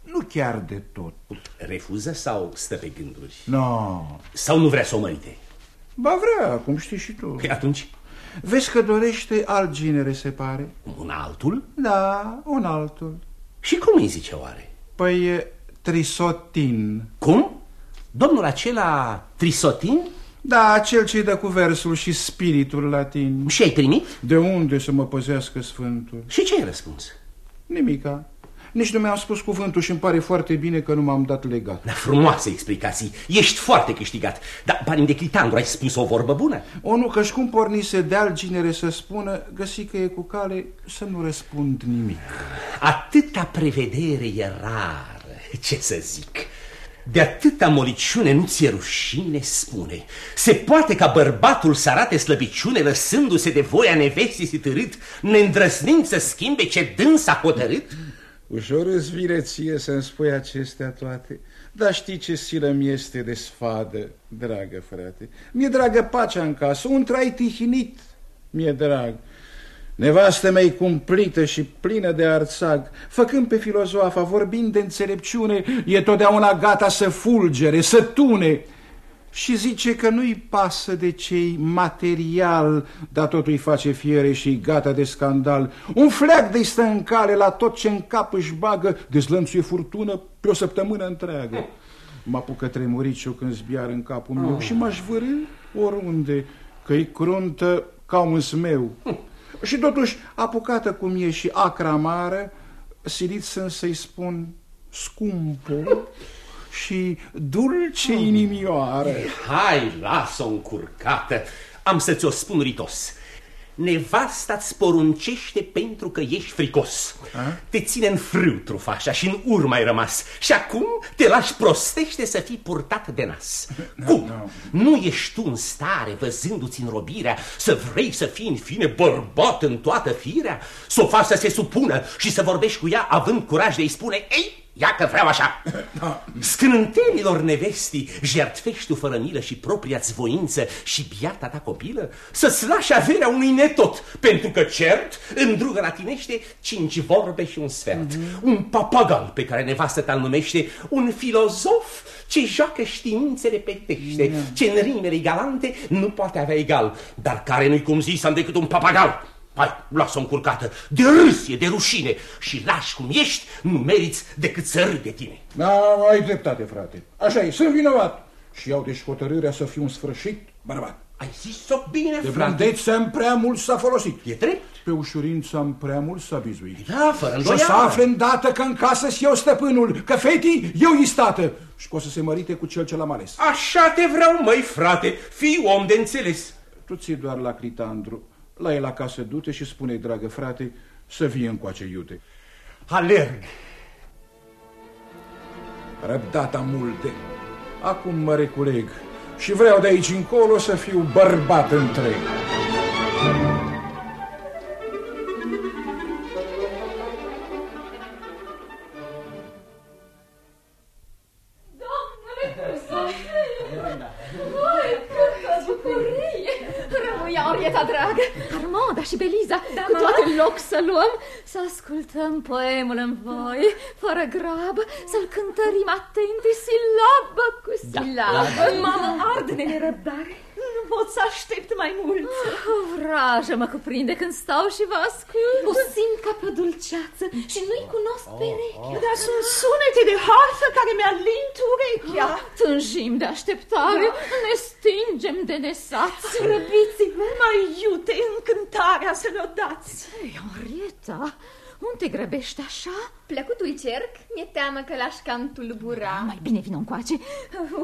Nu chiar de tot. Refuză sau stă pe gânduri? No. Sau nu vrea să o mărite? Ba vrea, cum știi și tu. Păi atunci? Vezi că dorește alt genere, se pare. Un altul? Da, un altul. Și cum îi zice oare? Păi e Trisotin. Cum? Domnul acela Trisotin? Da, cel ce dă cu versul și spiritul latin. Și ai primit? De unde să mă păzească Sfântul? Și ce ai răspuns? Nimica. Nici nu mi-am spus cuvântul și îmi pare foarte bine că nu m-am dat legat. Da, frumoase explicații. Ești foarte câștigat. Dar, bani de Critandru, ai spus o vorbă bună? O, nu, că-și cum pornise de alt genere să spună, găsi că e cu cale să nu răspund nimic. Atâta prevedere e rar, ce să zic. De atâta moliciune nu ți-e rușine, spune. Se poate ca bărbatul să arate slăbiciune lăsându-se de voia nevestii târât, neîndrăznind să schimbe ce dâns a hotărât? Ușor îți vine ție să-mi spui acestea toate, dar știi ce silă mi este de sfadă, dragă frate. Mi-e dragă pacea în casă, un trai tihinit, mi-e drag. Nevastă mea cumplită și plină de arțag, făcând pe filozofa, vorbind de înțelepciune, e totdeauna gata să fulgere, să tune, și zice că nu-i pasă de cei material, dar totul îi face fiere și gata de scandal. Un fleac de stă în cale la tot ce în cap își bagă, dezlănțuie furtună pe o săptămână întreagă. Mă apucă tremuriciu când zbiar în capul meu oh. și m-aș vârâ oriunde, că-i cruntă ca un smeu. și totuși, apucată cum e și acra mare, silit să-i spun scumpul și dulce oh. inimioară. Hai, lasă-o încurcată, am să ți-o spun ritos. Nevasta-ți poruncește pentru că ești fricos. A? Te ține în frâu trufașa și în urmă ai rămas. Și acum te lași prostește să fii purtat de nas. No, Cum? No. Nu ești tu în stare, văzându-ți în robirea, să vrei să fii în fine bărbat în toată firea? Să o faci să se supună și să vorbești cu ea având curaj de-i spune Ei, Ia că vreau așa. Da. Scrântenilor nevestii, jertfești tu fără milă și propria-ți voință și biata ta copilă? Să-ți lași averea unui netot, pentru că cert îndrugă la tinește cinci vorbe și un sfert. Mm -hmm. Un papagal pe care nevastă ta numește, un filozof ce joacă științele pe tește, mm -hmm. ce în rimele galante nu poate avea egal, dar care nu-i cum zis am decât un papagal. Hai, lasă-o încurcată, de râsie, de rușine și lași cum ești, nu meriți decât să râd de tine. Da, ai dreptate, frate. Așa e, sunt vinovat și iau deci hotărârea să fiu un sfârșit bărbat. Ai zis-o bine, De blândețe am prea mult s-a folosit. E drept? Pe ușurință am prea mult s-a bizuit. Da, fără îndoială. Și o să afle îndată că în casă eu stăpânul, că fetii eu i stată și că o să se mărite cu cel ce l-am ales. Așa te vreau, măi, frate, fii om de înțeles. Tu ții doar la Critandru. La el acasă du-te și spune dragă frate, să vie încoace iute. Alerg. Răbdata multe. Acum mă reculeg și vreau de aici încolo să fiu bărbat întreg. Ascultăm poemul în voi, fără grabă, să-l cântărim atente, silabă cu silabă. Da, da, da. Mamă, arde de nerăbdare. Nu pot să aștept mai mult. Oh, vrajă mă cuprinde când stau și vă ascult. O simt ca pe o dulceață și nu-i cunosc oh, pereche. Oh. Dar sunt sunete de harfă care mi-alint urechea. Oh, tânjim de așteptare, da. ne stingem de nesați. Răbiți-vă, mai iute încântarea să ne-o dați. Ei, Henrieta, unde te grăbești așa? Plăcutul cerc, mi-e teamă că l-aș cam tulbura. Ah, mai bine vin încoace.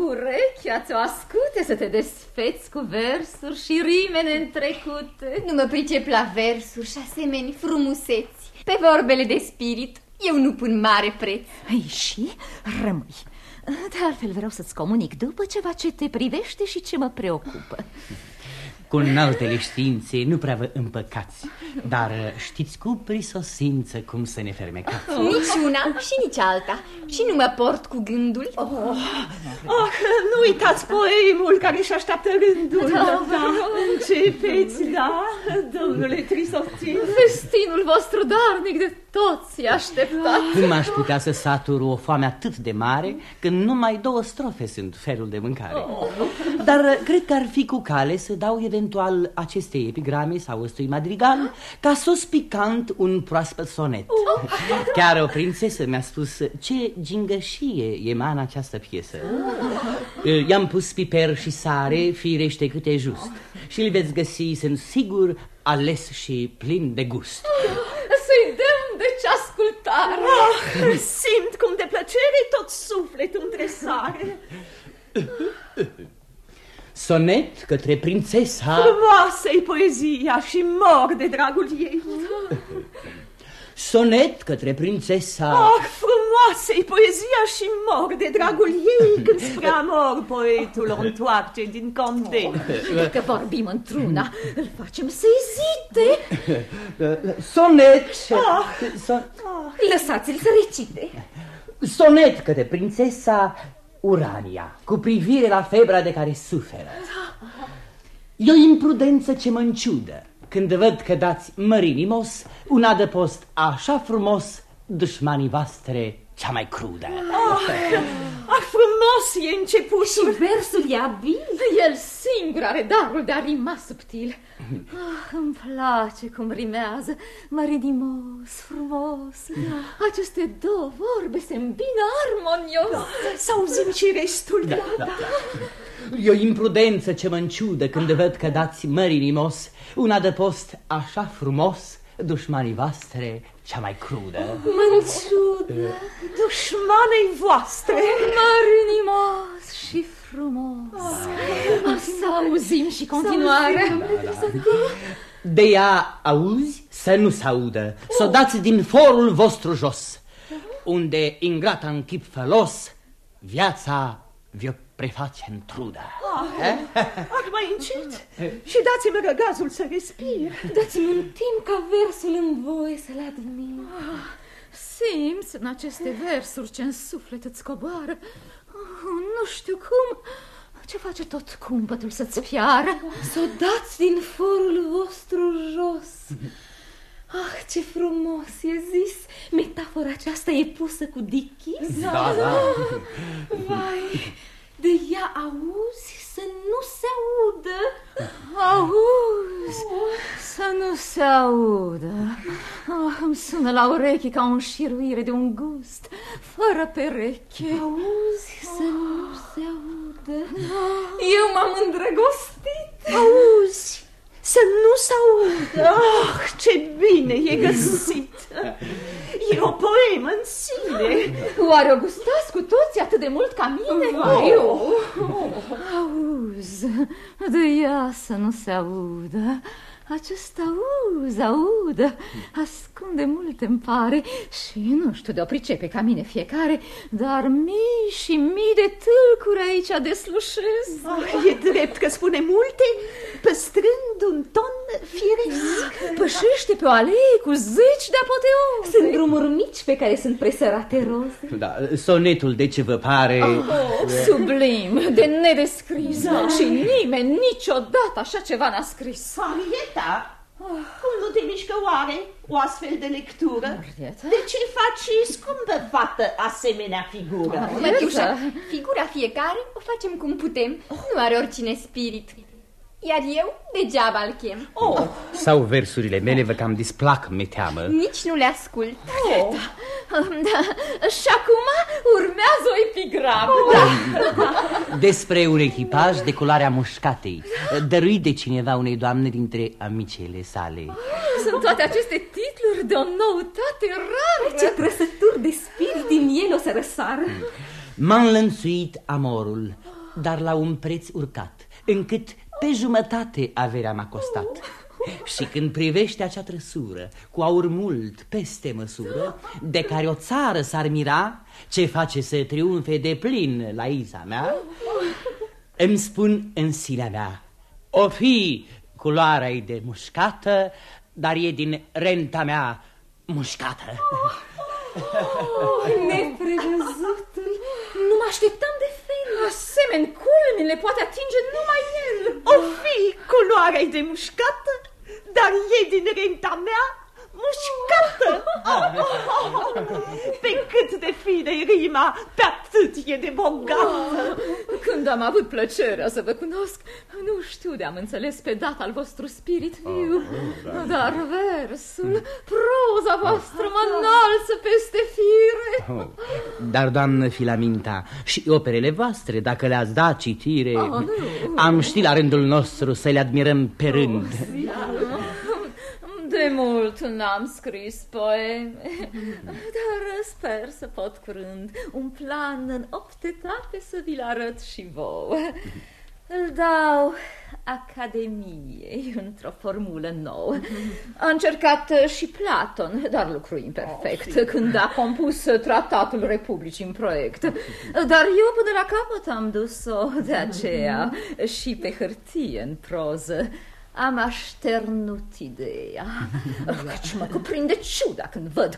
Urechea ți-o ascute să te desfeți cu versuri și rimene întrecute. Nu mă pricep la versuri și asemeni frumuseți. Pe vorbele de spirit, eu nu pun mare preț. Ei, și rămâi. De altfel vreau să-ți comunic după ceva ce te privește și ce mă preocupă. Cu înaltele științe nu prea vă împăcați. Dar știți cu prisosință cum să ne fermecați. Nici una și nici alta. Și nu mă port cu gândul. Oh, oh, Nu uitați poemul care își așteaptă rândul. Da, da. Începeți, da, domnule Trisotin Festinul vostru darnic de toți așteptat. Cum aș putea să satur o foame atât de mare Când numai două strofe sunt felul de mâncare? Oh. Dar cred că ar fi cu cale să dau eventual acestei epigrame sau ăstui madrigal Ca sos picant un proaspăt sonet. Oh. Chiar o prințesă mi-a spus ce gingășie e mana această piesă? Oh. I-am pus piper și sare, firește câte just. Și îl veți găsi, sunt sigur, ales și plin de gust. Să-i dăm de ce ascultare. Oh, Simt cum de plăcere tot sufletul între sare Sonet către prințesa... Frumoasă-i poezia și mor de dragul ei. Sonet către prințesa... Oh, frumoasă-i poezia și mor de dragul ei când spre amor poetul o întoarce din conde. Oh, că vorbim într-una, îl facem să ezite. Sonet... Oh. Son... Oh. Lăsați-l să recite. Sonet către prințesa Urania, cu privire la febra de care suferă. E o imprudență ce mă înciudă când văd că dați mărinimos un adăpost așa frumos dușmanii voastre cea mai crudă. Oh, ah, frumos e începutul. Și versul e abil. El singur are darul de a rima subtil. Ah, îmi place cum rimează, mărinimos, frumos. Da. Aceste două vorbe se îmbină armonios. Da. Să auzim și restul. Da, da, da. E o imprudență ce mă înciudă când văd că dați mărinimos un adăpost așa frumos dușmanii voastre cea mai crudă. Mânciudă, dușmanei voastre. Mărinimos și frumos. Oh. Să auzim și continuare. Da, da, da. De ea auzi să nu se audă, să o dați din forul vostru jos, unde ingrata în chip fălos, viața vi-o preface în trudă. Ah, eh? ah, mai încet și dați-mi răgazul să respir. Dați-mi un timp ca versul în voi să-l admir. Ah, simți în aceste versuri ce în suflet îți coboară. Oh, nu știu cum... Ce face tot cumpătul să-ți fiară? Să o dați din forul vostru jos. Ah, ce frumos e zis! Metafora aceasta e pusă cu dichis? Da, da. Vai, de ea auzi să nu se audă. Auzi să nu se audă. Oh, îmi sună la ureche ca un șiruire de un gust, fără pereche. Auzi să nu se audă. Eu m-am îndrăgostit. Auzi să nu se audă. Oh, ce bine e găsit! E o poemă în sine. Oare o gustați cu toți atât de mult ca mine? Oh. Eu? Auzi, de ea să nu se audă. Acest auz, aud, ascunde mult îmi pare. Și nu știu de o pricepe ca mine fiecare Dar mii și mii de tâlcuri aici deslușesc. Ah, E drept că spune multe, păstrând un ton firesc. Pășește pe o alee cu zeci de apoteoze. Sunt drumuri mici pe care sunt presărate roze. Da, sonetul de ce vă pare... Oh, sublim, de nedescris. Da. Și nimeni niciodată așa ceva n-a scris Marieta, cum nu te mișcă oare o astfel de lectură? Marieta? De ce faci, scumpă fată, asemenea figură? Mătiușa, figura fiecare o facem cum putem Nu are oricine spirit iar eu degeaba îl chem oh. Sau versurile mele vă cam displac, mi teamă Nici nu le ascult oh. da. Și acum urmează o epigramă oh. da. Despre un echipaj de culoarea mușcatei Dăruit de cineva unei doamne dintre amicele sale Sunt toate aceste titluri de o noutate rară Ce trăsături de spirit din el o să răsară M-a înlănțuit amorul, dar la un preț urcat Încât pe jumătate averea m-a costat Și când privește acea trăsură Cu aur mult peste măsură De care o țară s-ar mira Ce face să triumfe de plin la iza mea Îmi spun în sinea mea O fi culoarea de mușcată Dar e din renta mea mușcată oh, Neprevăzutul Nu mă așteptam de Asemeni culmi le poate atinge numai el. O fi culoarea de mușcată, dar e din renta mea mușcată. Pe cât de fine e rima, pe atât e de bogată. Când am avut plăcerea să vă cunosc, nu știu de am înțeles pe data al vostru spirit viu, oh, oh, da. dar versul, proza voastră mă înalță peste fire. Oh, dar, doamnă Filaminta, și operele voastre, dacă le-ați dat citire, oh, am ști la rândul nostru să le admirăm pe rând. Oh, de mult n-am scris poeme, dar sper să pot curând un plan în optetate să vi-l arăt și vouă. Îl dau Academiei într-o formulă nouă. A încercat și Platon, dar lucru imperfect, oh, când a compus tratatul Republicii în proiect. Dar eu până la capăt am dus-o de aceea și pe hârtie în proză. Am așternut ideea. Căci mă cuprinde ciuda când văd.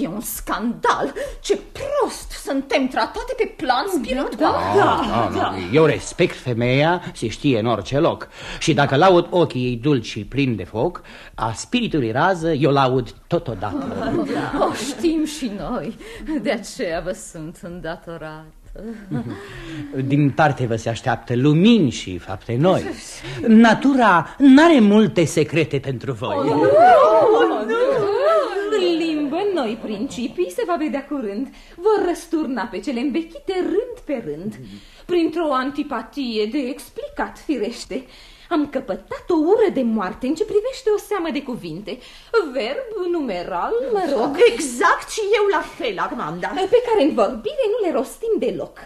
E un scandal. Ce prost suntem tratate pe plan spiritual da, da, da, da. Eu respect femeia, se știe în orice loc. Și dacă laud ochii ei dulci și plini de foc A spiritului rază eu laud totodată. O știm și noi. De aceea vă sunt îndatorat din parte vă se așteaptă lumini și fapte noi. Natura n-are multe secrete pentru voi. Oh, oh, În limbă noi principii se va vedea curând. Vor răsturna pe cele învechite rând pe rând. Printr-o antipatie de explicat firește am căpătat o ură de moarte în ce privește o seamă de cuvinte. Verb, numeral, mă rog. Exact și eu la fel, Armanda. Pe care în vorbire nu le rostim deloc,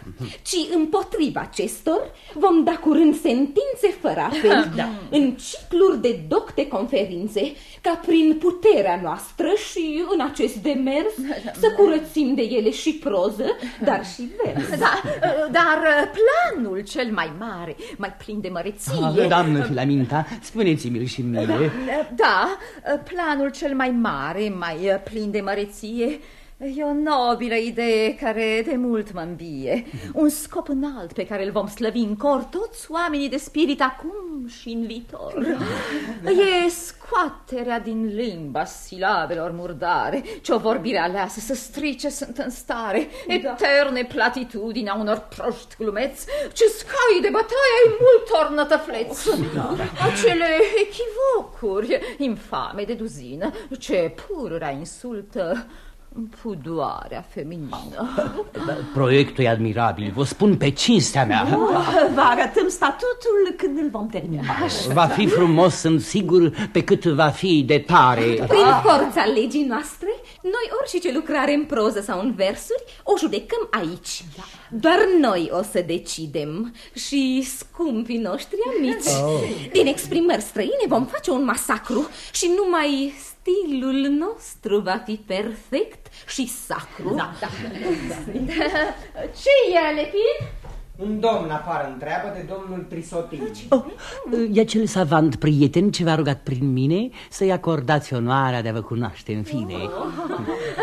ci împotriva acestor vom da curând sentințe fără apel da. în cicluri de docte conferințe, ca prin puterea noastră și în acest demers să curățim de ele și proză, dar și vers. Da, dar planul cel mai mare, mai plin de măreție... Ah, doamne, Doamnă Filaminta, spuneți-mi-l și mie. Da, da, planul cel mai mare, mai plin de măreție, E o nobilă idee care de mult mă îmbie. Un scop înalt pe care îl vom slăvi în cor toți oamenii de spirit acum și în viitor. E scoaterea din limba silabelor murdare, ce o vorbire aleasă să strice sunt în stare, da. eterne platitudini a unor proști glumeți, ce scai de bătaie ai multor nătăfleți. Da. Acele echivocuri infame de duzină, ce purura insultă Pudoarea feminină. Proiectul e admirabil, vă spun pe cinstea mea. Vă arătăm statutul când îl vom termina. Va fi frumos, sunt sigur, pe cât va fi de tare. Prin forța legii noastre Noi orice lucrare în proză sau în versuri o judecăm aici. Doar noi o să decidem și scumpii noștri amici. Oh. Din exprimări străine vom face un masacru și numai stilul nostru va fi perfect și sacru. Da, da. Ce e, Lepin? Un domn afară întreabă de domnul Trisotin. Oh, e acel savant prieten ce v-a rugat prin mine să-i acordați onoarea de a vă cunoaște în fine. Oh.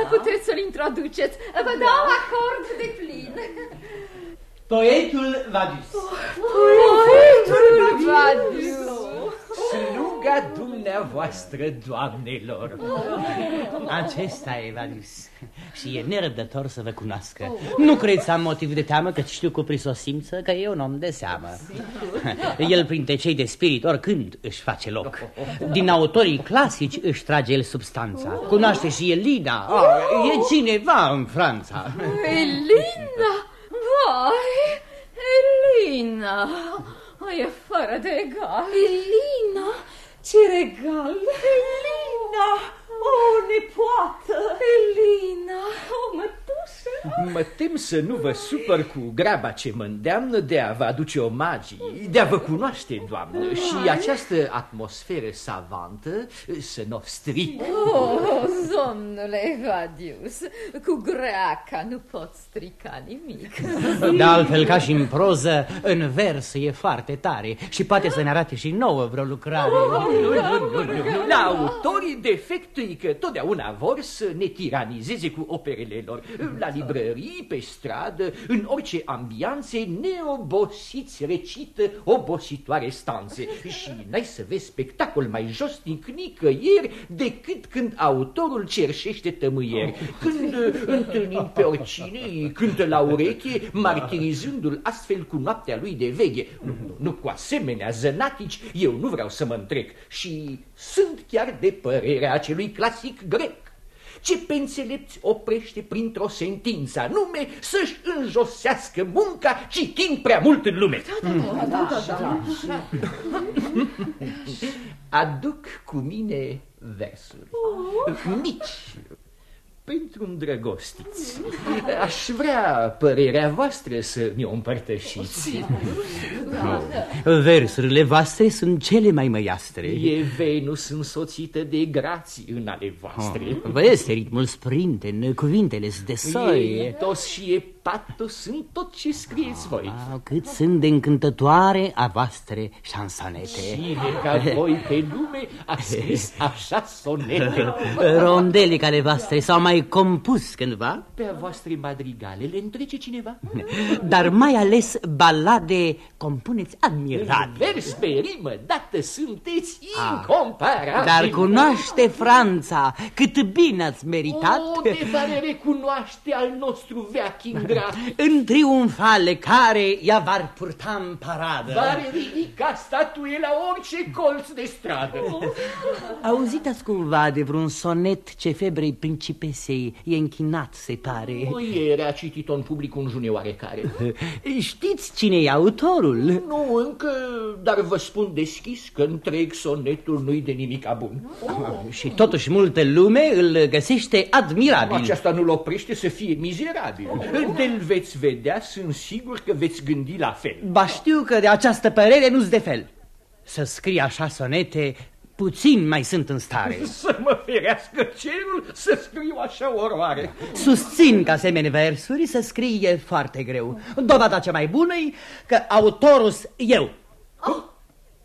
Puteți să-l introduceți. Vă dau acord de plin. Poetul Vadius. Poetul Vadius. Sluga dumneavoastră, doamnelor. Acesta e Vadius și e nerăbdător să vă cunoască. Nu cred să am motiv de teamă, că știu cu prisosimță că e un om de seamă. El printre cei de spirit oricând își face loc. Din autorii clasici își trage el substanța. Cunoaște și Elina. Oh, e cineva în Franța. Elina! Vai, Elina! E fără de egal. Elina, ce regal! Elina! O, nepoată! Elina, o mătușă! Mă tem să nu vă supăr cu graba ce mă îndeamnă de a vă aduce omagii, de a vă cunoaște, doamnă, și această atmosferă savantă să nu o stric. Oh, domnule Vadius, cu greaca nu pot strica nimic. De altfel, ca și în proză, în vers e foarte tare și poate să ne arate și nouă vreo lucrare. Oh, nu, nu, nu, nu, nu. La autorii defectului că totdeauna vor să ne tiranizeze cu operele lor. La librării, pe stradă, în orice ambianțe, neobosiți recită obositoare stanțe. Și n-ai să vezi spectacol mai josnic nicăieri decât când autorul cerșește tămâieri. Când, întâlnind pe oricine, îi cântă la ureche, martirizându-l astfel cu noaptea lui de veche. Nu, nu, nu cu asemenea zănatici, eu nu vreau să mă întrec. Și sunt chiar de părerea acelui clasic grec. Ce pe înțelepți oprește printr-o sentință anume să-și înjosească munca citind prea mult în lume. Da, da, da, da, da, da. Aduc cu mine versuri mici, pentru îndrăgostiți. Aș vrea părerea voastră să mi-o împărtășiți. Versurile voastre sunt cele mai măiastre. E Venus însoțită de grații în ale voastre. Oh, vă este ritmul sprinten, cuvintele de soi. E tos și e patos sunt tot ce scrieți voi. Oh, cât sunt de încântătoare a voastre șansonete. Cine ca voi pe lume a scris așa sonete? Rondele care voastre s-au mai compus cândva? Pe a voastre madrigale le întrece cineva? Dar mai ales balade compuneți admirabil. Vers pe rimă, dată sunteți incomparabil. Dar cunoaște Franța, cât bine ați meritat. O, de tare recunoaște al nostru veac ingrat. În triumfale care ea v-ar purta în paradă. V-ar ridica statuie la orice colț de stradă. Auzit ați cumva de vreun sonet ce febrei principesei e închinat, se pare? O ieri a citit-o în public un june oarecare. Știți cine e autorul? Nu încă, dar vă spun deschis că întreg sonetul nu-i de nimic bun. Oh. Și totuși multă lume îl găsește admirabil. Aceasta nu-l oprește să fie mizerabil. De-l veți vedea, sunt sigur că veți gândi la fel. Ba știu că de această părere nu-ți de fel. Să scrii așa sonete puțin mai sunt în stare. Să mă ferească cerul să scriu așa oroare. Susțin că asemenea versuri să scrie foarte greu. Dovada cea mai bună e că autorul eu. Cum?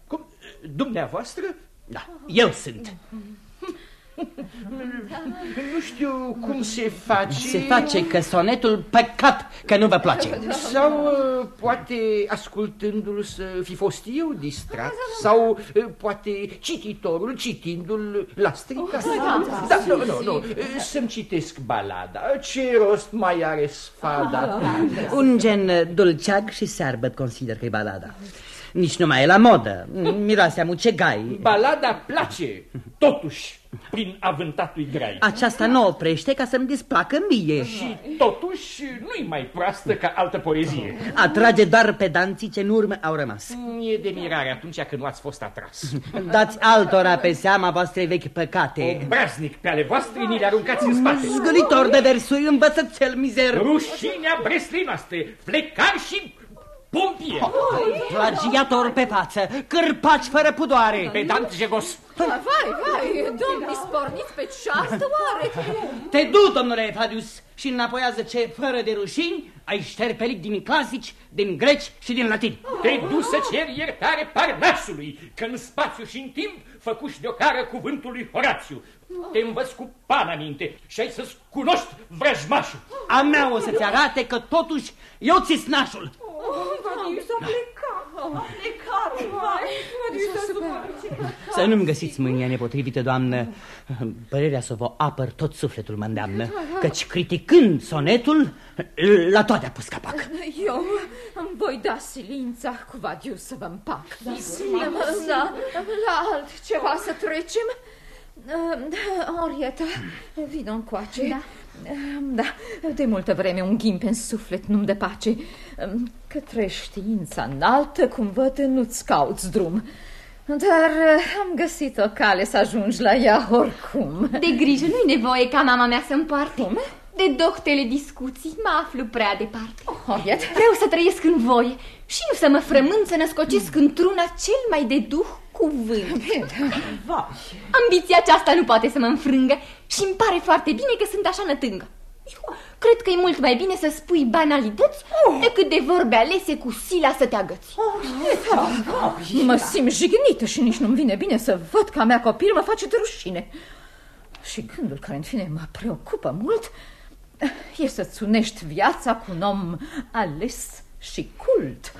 Cum? Dumneavoastră? Da, eu sunt. Nu știu cum se face... Se face că sonetul păcat că nu vă place. Sau uh, poate ascultându-l să fi fost eu distrat. Sau uh, poate cititorul citindu-l la stricat. Da, nu, nu, nu. Să-mi citesc balada. Ce rost mai are sfada? Un gen dulceag și searbăt consider că e balada. Nici nu mai e la modă. Miroase a mucegai. Balada place, totuși. prin avântatul grai. Aceasta nu oprește ca să-mi displacă mie. Și totuși nu-i mai proastă ca altă poezie. Atrage doar pedanții ce în urmă au rămas. E de mirare atunci când nu ați fost atras. Dați altora pe seama voastre vechi păcate. Obraznic pe ale voastre ni le aruncați în spate. Zgâlitor de versuri, învățățel mizer. Rușinea breslei noastre, flecari și pompieri. Plagiator pe față, cârpaci fără pudoare. Pedant jegos. Vai, vai, domnii sporniți pe ceastă oare? Te du, domnule Efadius, și înapoiază ce, fără de rușini, ai șterpelit din clasici, din greci și din latini. Te du să ceri iertare Parnasului, că în spațiu și în timp făcuși de ocară cuvântul lui Horațiu. Te învăț cu pana minte și ai să-ți cunoști vrăjmașul. A mea o să-ți arate că totuși eu ți snașul. Vadiu s-a plecat, a plecat, vai, Vadiu s-a supărat. Să nu-mi găsiți mânia nepotrivită, doamnă. Părerea să vă apăr tot sufletul mă îndeamnă, căci criticând sonetul, la toate a pus capac. Eu îmi voi da silința cu Vadiu să vă împac. Da, Da, la altceva să trecem. Orieta, vină încoace. Da. Da, de multă vreme un ghimpe în suflet nu-mi de pace. Către știința înaltă, cum văd, nu-ți cauți drum. Dar am găsit o cale să ajungi la ea oricum. De grijă, nu-i nevoie ca mama mea să împarte. Cum? De doctele discuții mă aflu prea departe. Oriet. Vreau să trăiesc în voi și nu să mă frământ să născocesc într-una cel mai de duh cuvânt. Ambiția aceasta nu poate să mă înfrângă și îmi pare foarte bine că sunt așa nătângă. Cred că e mult mai bine să spui banalități decât de vorbe alese cu sila să te agăți. Mă simt jignită și nici nu-mi vine bine să văd că a mea copil mă face de rușine. Și gândul care, în fine, mă preocupă mult e să-ți unești viața cu un om ales și cult.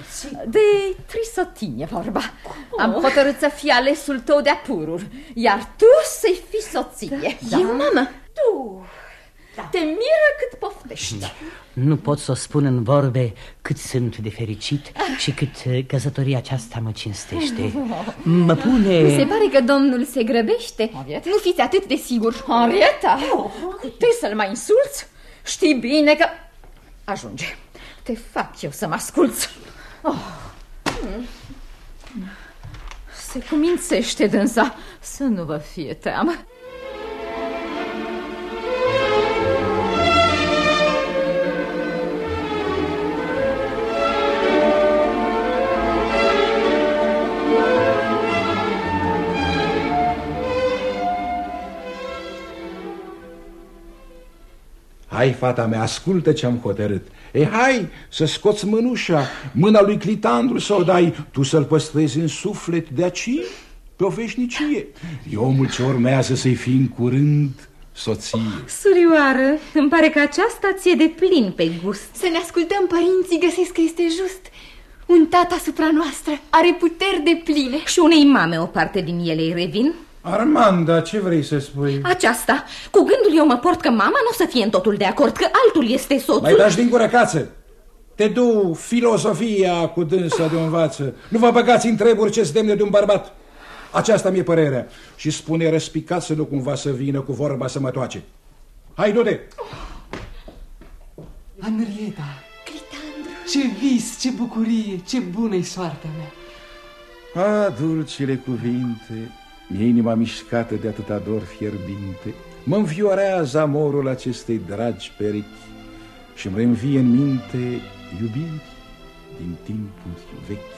De trisotin e vorba. Am hotărât să fii alesul tău de apururi, iar tu să-i fii soție. Da. Eu, mamă? Tu te miră cât poftești. Da. Nu pot să o spun în vorbe cât sunt de fericit și cât uh, căsătoria aceasta mă cinstește. Mă pune... Mi se pare că domnul se grăbește. Henrietta? Nu fiți atât de sigur. Henrietta, puteai să-l mai insulți? Știi bine că... Ajunge. Te fac eu să mă asculți. Oh. Se cumințește dânsa să nu vă fie teamă. Hai, fata mea, ascultă ce-am hotărât. E, hai să scoți mânușa, mâna lui Clitandru să o dai, tu să-l păstrezi în suflet de aici pe o veșnicie. E omul ce urmează să-i fii în curând soție. Surioară, îmi pare că aceasta ție de plin pe gust. Să ne ascultăm, părinții găsesc că este just. Un tată asupra noastră are puteri de pline. Și unei mame o parte din ele îi revin. Armanda, ce vrei să spui? Aceasta, cu gândul eu mă port că mama nu o să fie în totul de acord, că altul este soțul. Mai dași din gură, cață! Te du filosofia cu dânsa de învață. Nu vă băgați în treburi ce demne de un bărbat. Aceasta mi-e părerea. Și spune răspicat să nu cumva să vină cu vorba să mă toace. Hai, du-te! Anrieta, ce vis, ce bucurie, ce bună-i soarta mea. A, dulcile cuvinte, mi inima mișcată de atâta dor fierbinte, mă înviorează amorul acestei dragi perechi și îmi reînvie în minte iubiri din timpuri vechi.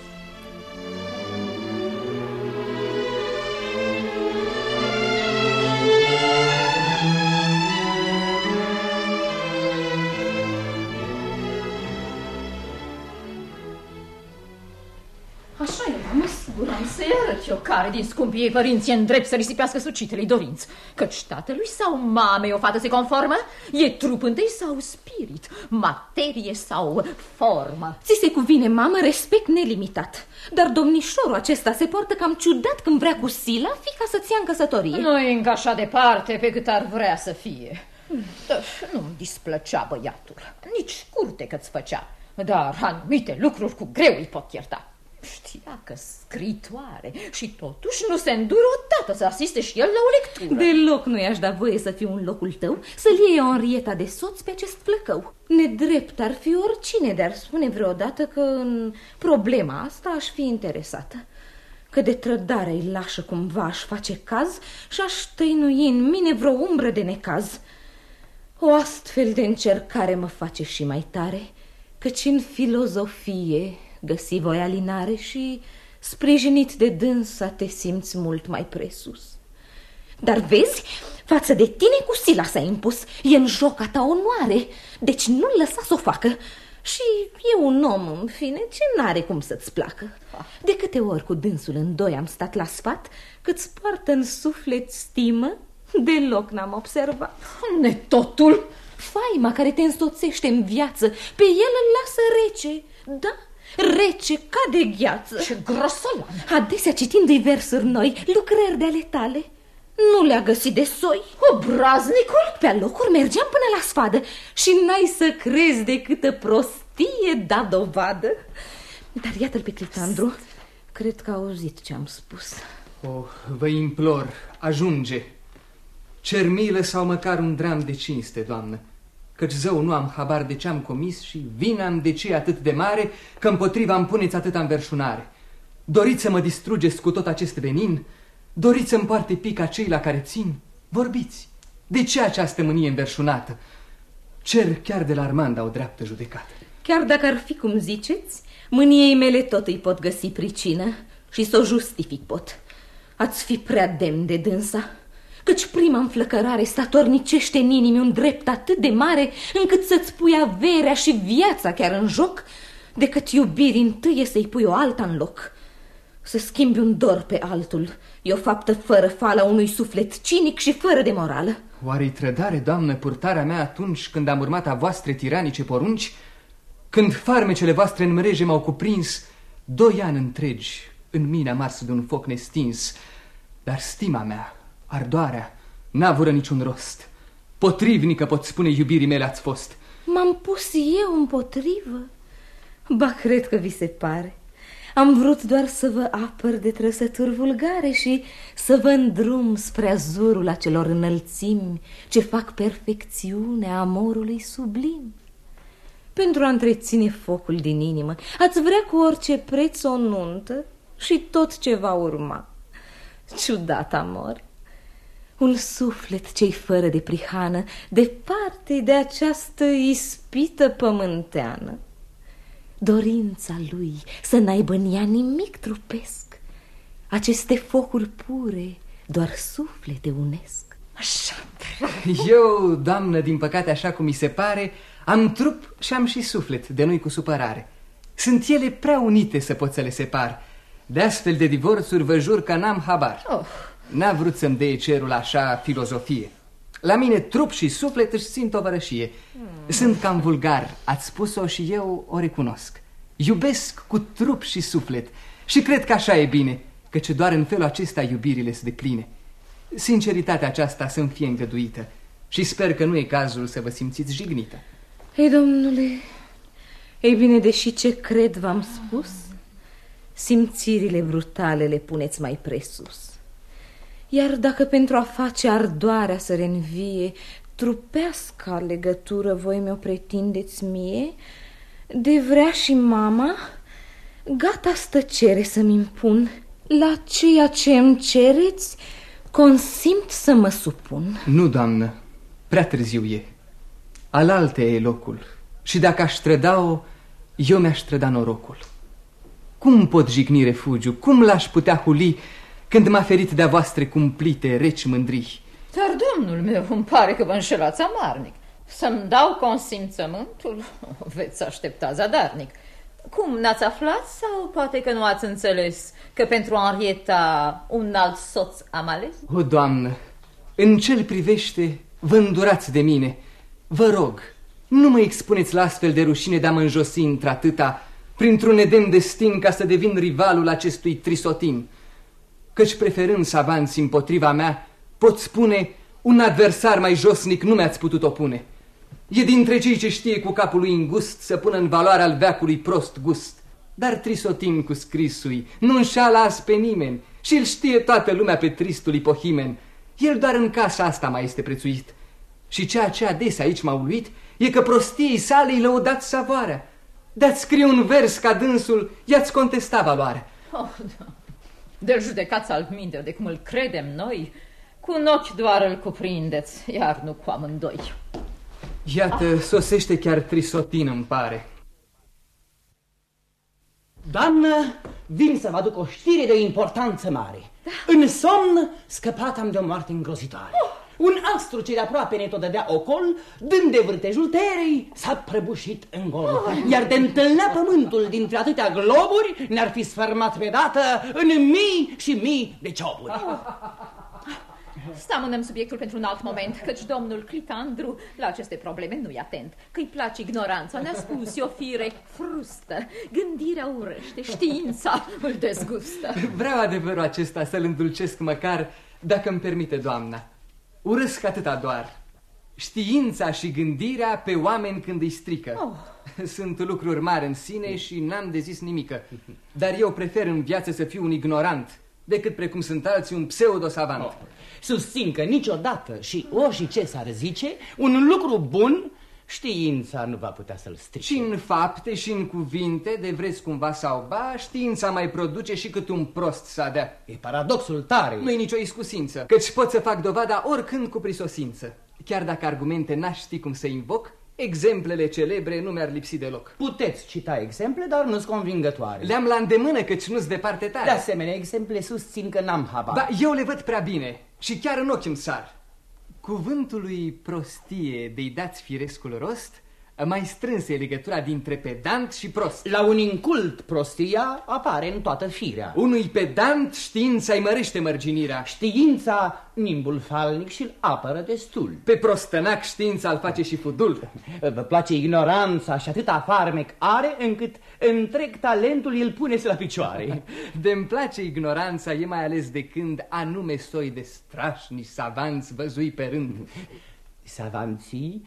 Sigur, am să-i arăt eu care din scumpii ei părinți e în drept să risipească sucitele dorinți. Căci tatălui sau mamei o fată se conformă? E trup întâi sau spirit? Materie sau formă? Ți se cuvine, mamă, respect nelimitat. Dar domnișorul acesta se poartă cam ciudat când vrea cu sila, fica să-ți ia în căsătorie. Nu e încă așa departe pe cât ar vrea să fie. Da, nu-mi displăcea băiatul, nici curte că-ți făcea. Dar anumite lucruri cu greu îi pot ierta. Știa că scritoare și totuși nu se îndură odată să asiste și el la o lectură. Deloc nu i-aș da voie să fiu în locul tău, să-l iei Henrieta de soț pe acest flăcău. Nedrept ar fi oricine de-ar spune vreodată că în problema asta aș fi interesată. Că de trădare îi lașă cumva aș face caz și aș tăinui în mine vreo umbră de necaz. O astfel de încercare mă face și mai tare, căci în filozofie găsi voi alinare și, sprijinit de dânsa, te simți mult mai presus. Dar vezi, față de tine cu sila s-a impus, e în joc a ta onoare, deci nu-l lăsa să o facă. Și e un om, în fine, ce n-are cum să-ți placă. De câte ori cu dânsul în doi am stat la sfat, cât-ți poartă în suflet stimă, deloc n-am observat. Netotul! Faima care te însoțește în viață, pe el îl lasă rece, da, rece ca de gheață. Ce grosolan! Adesea citindu-i versuri noi, lucrări de ale tale, nu le-a găsit de soi. Obraznicul? Pe alocuri mergeam până la sfadă și n-ai să crezi de câtă prostie da dovadă. Dar iată-l pe Clitandru. Cred că a auzit ce am spus. Oh, vă implor, ajunge. Cer milă sau măcar un dram de cinste, doamnă, căci zău nu am habar de ce am comis și vina am de ce atât de mare că împotriva îmi puneți atâta înverșunare. Doriți să mă distrugeți cu tot acest venin? Doriți să împarte pica cei la care țin? Vorbiți! De ce această mânie înverșunată? Cer chiar de la Armanda o dreaptă judecată. Chiar dacă ar fi cum ziceți, mâniei mele tot îi pot găsi pricină și să o justific pot. Ați fi prea demn de dânsa, căci prima înflăcărare statornicește în inimi un drept atât de mare încât să-ți pui averea și viața chiar în joc, decât iubiri întâie să-i pui o alta în loc. Să schimbi un dor pe altul e o faptă fără fala unui suflet cinic și fără de morală. Oare-i trădare, doamnă, purtarea mea atunci când am urmat a voastre tiranice porunci? Când farmecele voastre în mreje m-au cuprins, doi ani întregi în mine am ars de un foc nestins, dar stima mea, ardoarea, n-avură niciun rost. Potrivnică, pot spune, iubirii mele ați fost. M-am pus eu împotrivă? Ba, cred că vi se pare. Am vrut doar să vă apăr de trăsături vulgare și să vă îndrum spre azurul acelor înălțimi ce fac perfecțiunea amorului sublim. Pentru a întreține focul din inimă, ați vrea cu orice preț o nuntă și tot ce va urma. Ciudat amor! Un suflet ce-i fără de prihană, departe de această ispită pământeană dorința lui să n-aibă în ea nimic trupesc. Aceste focuri pure doar suflete unesc. Așa. Eu, doamnă, din păcate, așa cum mi se pare, am trup și am și suflet, de nu cu supărare. Sunt ele prea unite să pot să le separ. De astfel de divorțuri vă jur că n-am habar. Oh. N-a vrut să-mi dea cerul așa filozofie. La mine trup și suflet își țin tovărășie. Hmm. Sunt cam vulgar, ați spus-o și eu o recunosc. Iubesc cu trup și suflet și cred că așa e bine, căci doar în felul acesta iubirile se depline. Sinceritatea aceasta să-mi fie îngăduită și sper că nu e cazul să vă simțiți jignită. Ei, domnule, ei bine, deși ce cred v-am spus, simțirile brutale le puneți mai presus. Iar dacă pentru a face ardoarea să reînvie, trupească legătură voi mi-o pretindeți mie, de vrea și mama, gata stăcere să-mi impun. La ceea ce îmi cereți, consimt să mă supun. Nu, doamnă, prea târziu e. Alalte e locul și dacă aș trăda-o, eu mi-aș trăda norocul. Cum pot jigni refugiu? Cum l-aș putea huli când m-a ferit de-a voastre cumplite reci mândrii. Dar, domnul meu, îmi pare că vă înșelați amarnic. Să-mi dau consimțământul? Veți aștepta zadarnic. Cum, n-ați aflat sau poate că nu ați înțeles că pentru Henrietta un alt soț am ales? O, doamnă, în ce privește, vă îndurați de mine. Vă rog, nu mă expuneți la astfel de rușine de a mă înjosi într-atâta printr-un edem destin ca să devin rivalul acestui trisotin căci preferând să avanți împotriva mea, pot spune, un adversar mai josnic nu mi-ați putut opune. E dintre cei ce știe cu capul lui îngust să pună în valoare al veacului prost gust. Dar Trisotin cu scrisui nu înșală azi pe nimeni și îl știe toată lumea pe tristul ipohimen. El doar în casa asta mai este prețuit. Și ceea ce adesea aici m-a uluit e că prostiei sale îi lăudați savoarea. De-ați scrie un vers ca dânsul, i-ați contesta valoarea. Oh, da. De judecați al minte, de cum îl credem noi, cu un ochi doar îl cuprindeți, iar nu cu amândoi. Iată, ah. sosește chiar Trisotin, îmi pare. Doamnă, vin să vă aduc o știre de importanță mare. Da. În somn scăpat am de o moarte îngrozitoare. Oh. Un astru ce de aproape ne tot dădea ocol, dând de vârtejul terei, s-a prăbușit în gol. Oh. Iar de întâlnea pământul dintre atâtea globuri, ne-ar fi sfărmat pe dată în mii și mii de cioburi. Oh. Stamânăm subiectul pentru un alt moment, căci domnul Clitandru la aceste probleme nu-i atent. Că-i place ignoranța, ne-a spus, e o fire frustă. Gândirea urăște, știința îl dezgustă. Vreau adevărul acesta să-l îndulcesc măcar, dacă îmi permite, doamna. Urăsc atâta doar. Știința și gândirea pe oameni când îi strică. Oh. Sunt lucruri mari în sine și n-am de zis nimică. Dar eu prefer în viață să fiu un ignorant decât precum sunt alții un pseudo-savant. Oh. Susțin că niciodată și o și ce s-ar zice, un lucru bun știința nu va putea să-l strice. Și în fapte și în cuvinte, de vreți cumva sau ba, știința mai produce și cât un prost să dea. E paradoxul tare. Nu e nicio iscusință, căci pot să fac dovada oricând cu prisosință. Chiar dacă argumente n-aș ști cum să invoc, Exemplele celebre nu mi-ar lipsi deloc. Puteți cita exemple, dar nu-s convingătoare. Le-am la îndemână, căci nu-s departe tare. De asemenea, exemple susțin că n-am habar. Ba, eu le văd prea bine și chiar în ochi îmi sar. Cuvântului prostie de-i dați firescul rost mai strânse legătura dintre pedant și prost. La un incult prostia apare în toată firea. Unui pedant știința îi mărește mărginirea. Știința nimbul falnic și îl apără destul. Pe prostănac știința îl face și fudul. Vă place ignoranța și atâta farmec are încât întreg talentul îl pune la picioare. De-mi place ignoranța e mai ales de când anume soi de strașni savanți văzui pe rând. Savanții,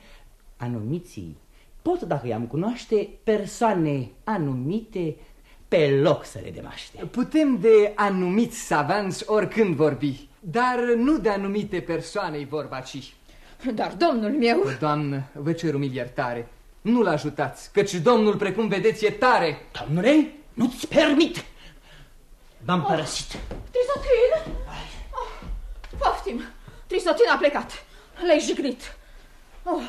anumiții, pot, dacă i-am cunoaște, persoane anumite pe loc să le demaște. Putem de anumiți savanți oricând vorbi, dar nu de anumite persoane vorba, ci... Dar, domnul meu... Doamnă, vă cer umil iertare. Nu-l ajutați, căci domnul, precum vedeți, e tare. Domnule, nu-ți permit. M-am oh, părăsit. Trisotin! Oh, poftim, Trisotin a plecat. L-ai jignit. Oh.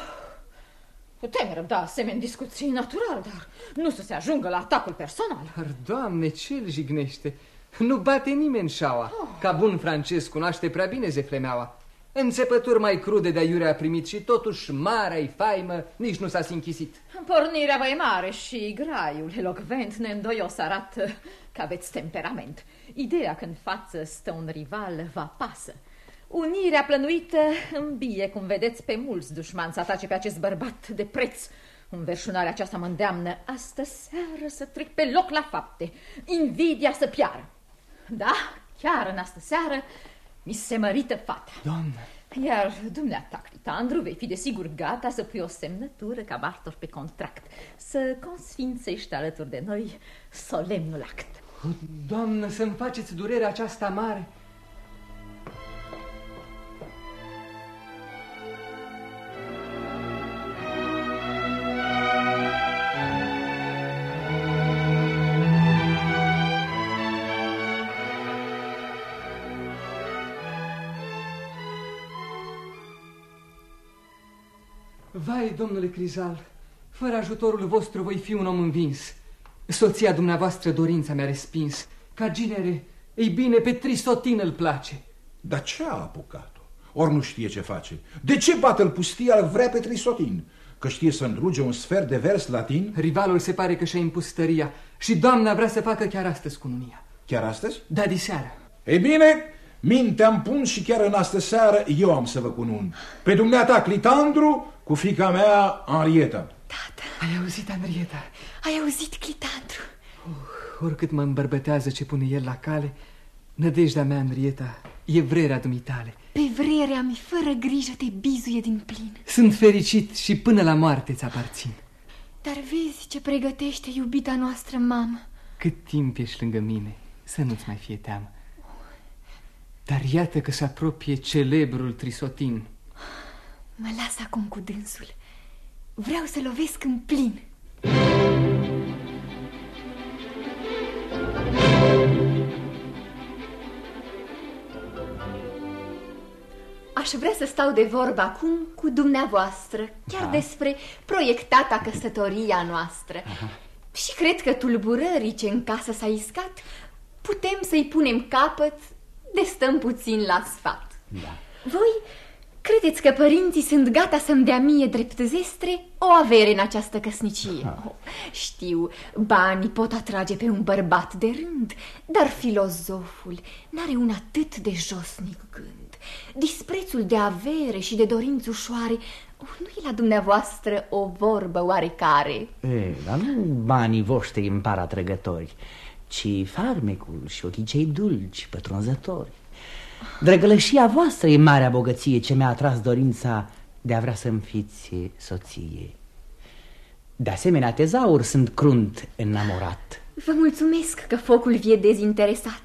Putem răbda asemenea discuții natural, dar nu să se ajungă la atacul personal. Dar, doamne, ce îl jignește? Nu bate nimeni șaua. Oh. Ca bun francez cunoaște prea bine zeflemeaua. Înțepături mai crude de aiure a primit și totuși marea-i faimă nici nu s-a sinchisit. Pornirea vă e mare și graiul elocvent neîndoios arată că aveți temperament. Ideea că în față stă un rival vă pasă. Unirea plănuită îmbie, cum vedeți, pe mulți dușmani să atace pe acest bărbat de preț. Înverșunarea aceasta mă îndeamnă astă seară să trec pe loc la fapte, invidia să piară. Da, chiar în astă seară mi se mărită fata. Doamnă! Iar dumneata, Critandru, vei fi desigur gata să pui o semnătură ca martor pe contract, să consfințești alături de noi solemnul act. Doamnă, să-mi faceți durerea aceasta mare. Vai, domnule Crizal, fără ajutorul vostru voi fi un om învins. Soția dumneavoastră dorința mi-a respins. Ca ginere, ei bine, pe Trisotin îl place. Dar ce a apucat-o? Ori nu știe ce face. De ce bată-l pustia îl vrea pe Trisotin? Că știe să îndruge un sfert de vers latin? Rivalul se pare că și-a impus tăria și doamna vrea să facă chiar astăzi cununia. Chiar astăzi? Da, diseară. Ei bine, mintea-mi pun și chiar în astă seară eu am să vă cunun. Pe dumneata Clitandru cu fica mea, Henrieta. Tată. Ai auzit, Henrieta? Ai auzit, Clitandru? Uh, oricât mă îmbărbătează ce pune el la cale, nădejdea mea, Henrieta, e vrerea dumitale. Pe vrerea mi, fără grijă, te bizuie din plin. Sunt fericit și până la moarte ți aparțin. Dar vezi ce pregătește iubita noastră mamă. cât timp ești lângă mine, să nu-ți mai fie teamă. Dar iată că se apropie celebrul Trisotin. Mă las acum cu dânsul. Vreau să lovesc în plin. Aș vrea să stau de vorbă acum cu dumneavoastră, chiar Da. despre proiectata căsătoria noastră. Și cred că tulburării ce în casă s-a iscat, putem să-i punem capăt de stăm puțin la sfat. Da. Voi credeți că părinții sunt gata să-mi dea mie drept zestre o avere în această căsnicie? Oh, știu, banii pot atrage pe un bărbat de rând, dar filozoful n-are un atât de josnic gând. Disprețul de avere și de dorinți ușoare oh, nu e la dumneavoastră o vorbă oarecare. E, dar nu banii voștri îmi par atrăgători, ci farmecul și ochii cei dulci, pătrunzători. Drăgălășia voastră e marea bogăție ce mi-a atras dorința de a vrea să-mi fiți soție. De asemenea, tezaur sunt crunt enamorat. Vă mulțumesc că focul vie dezinteresat.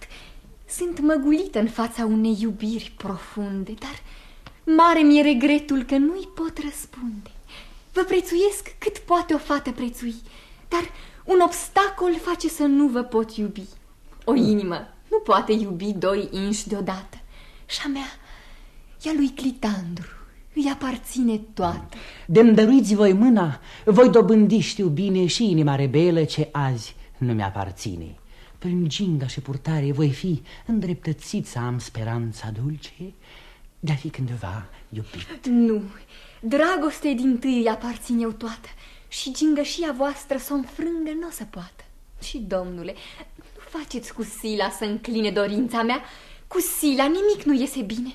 Sunt măgulită în fața unei iubiri profunde, dar mare mi-e regretul că nu-i pot răspunde. Vă prețuiesc cât poate o fată prețui, dar un obstacol face să nu vă pot iubi. O inimă nu poate iubi doi inși deodată. Și a mea, ea lui Clitandru, îi aparține toată. De-mi dăruiți voi mâna, voi dobândi, știu bine, și inima rebelă ce azi nu mi-aparține. Prin ginga și purtare voi fi îndreptățit să am speranța dulce de a fi cândva iubit. Nu, dragoste din tâi îi aparțin eu toată și gingășia voastră să o înfrângă nu o să poată. Și, domnule, nu faceți cu sila să încline dorința mea, cu sila nimic nu iese bine.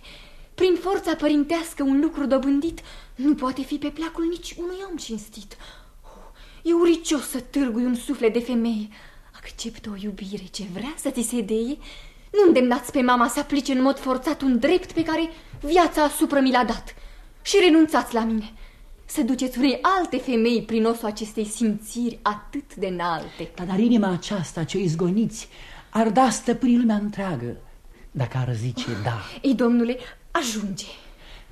Prin forța părintească un lucru dobândit nu poate fi pe placul nici unui om cinstit. Oh, e uricios să târgui un suflet de femeie. Acceptă o iubire ce vrea să ți se deie. Nu îndemnați pe mama să aplice în mod forțat un drept pe care viața asupra mi l-a dat. Și renunțați la mine. Să duceți unei alte femei prin osul acestei simțiri atât de înalte. Dar, dar inima aceasta ce o izgoniți ar da stăpânii lumea întreagă dacă ar zice da. Ei, domnule, ajunge.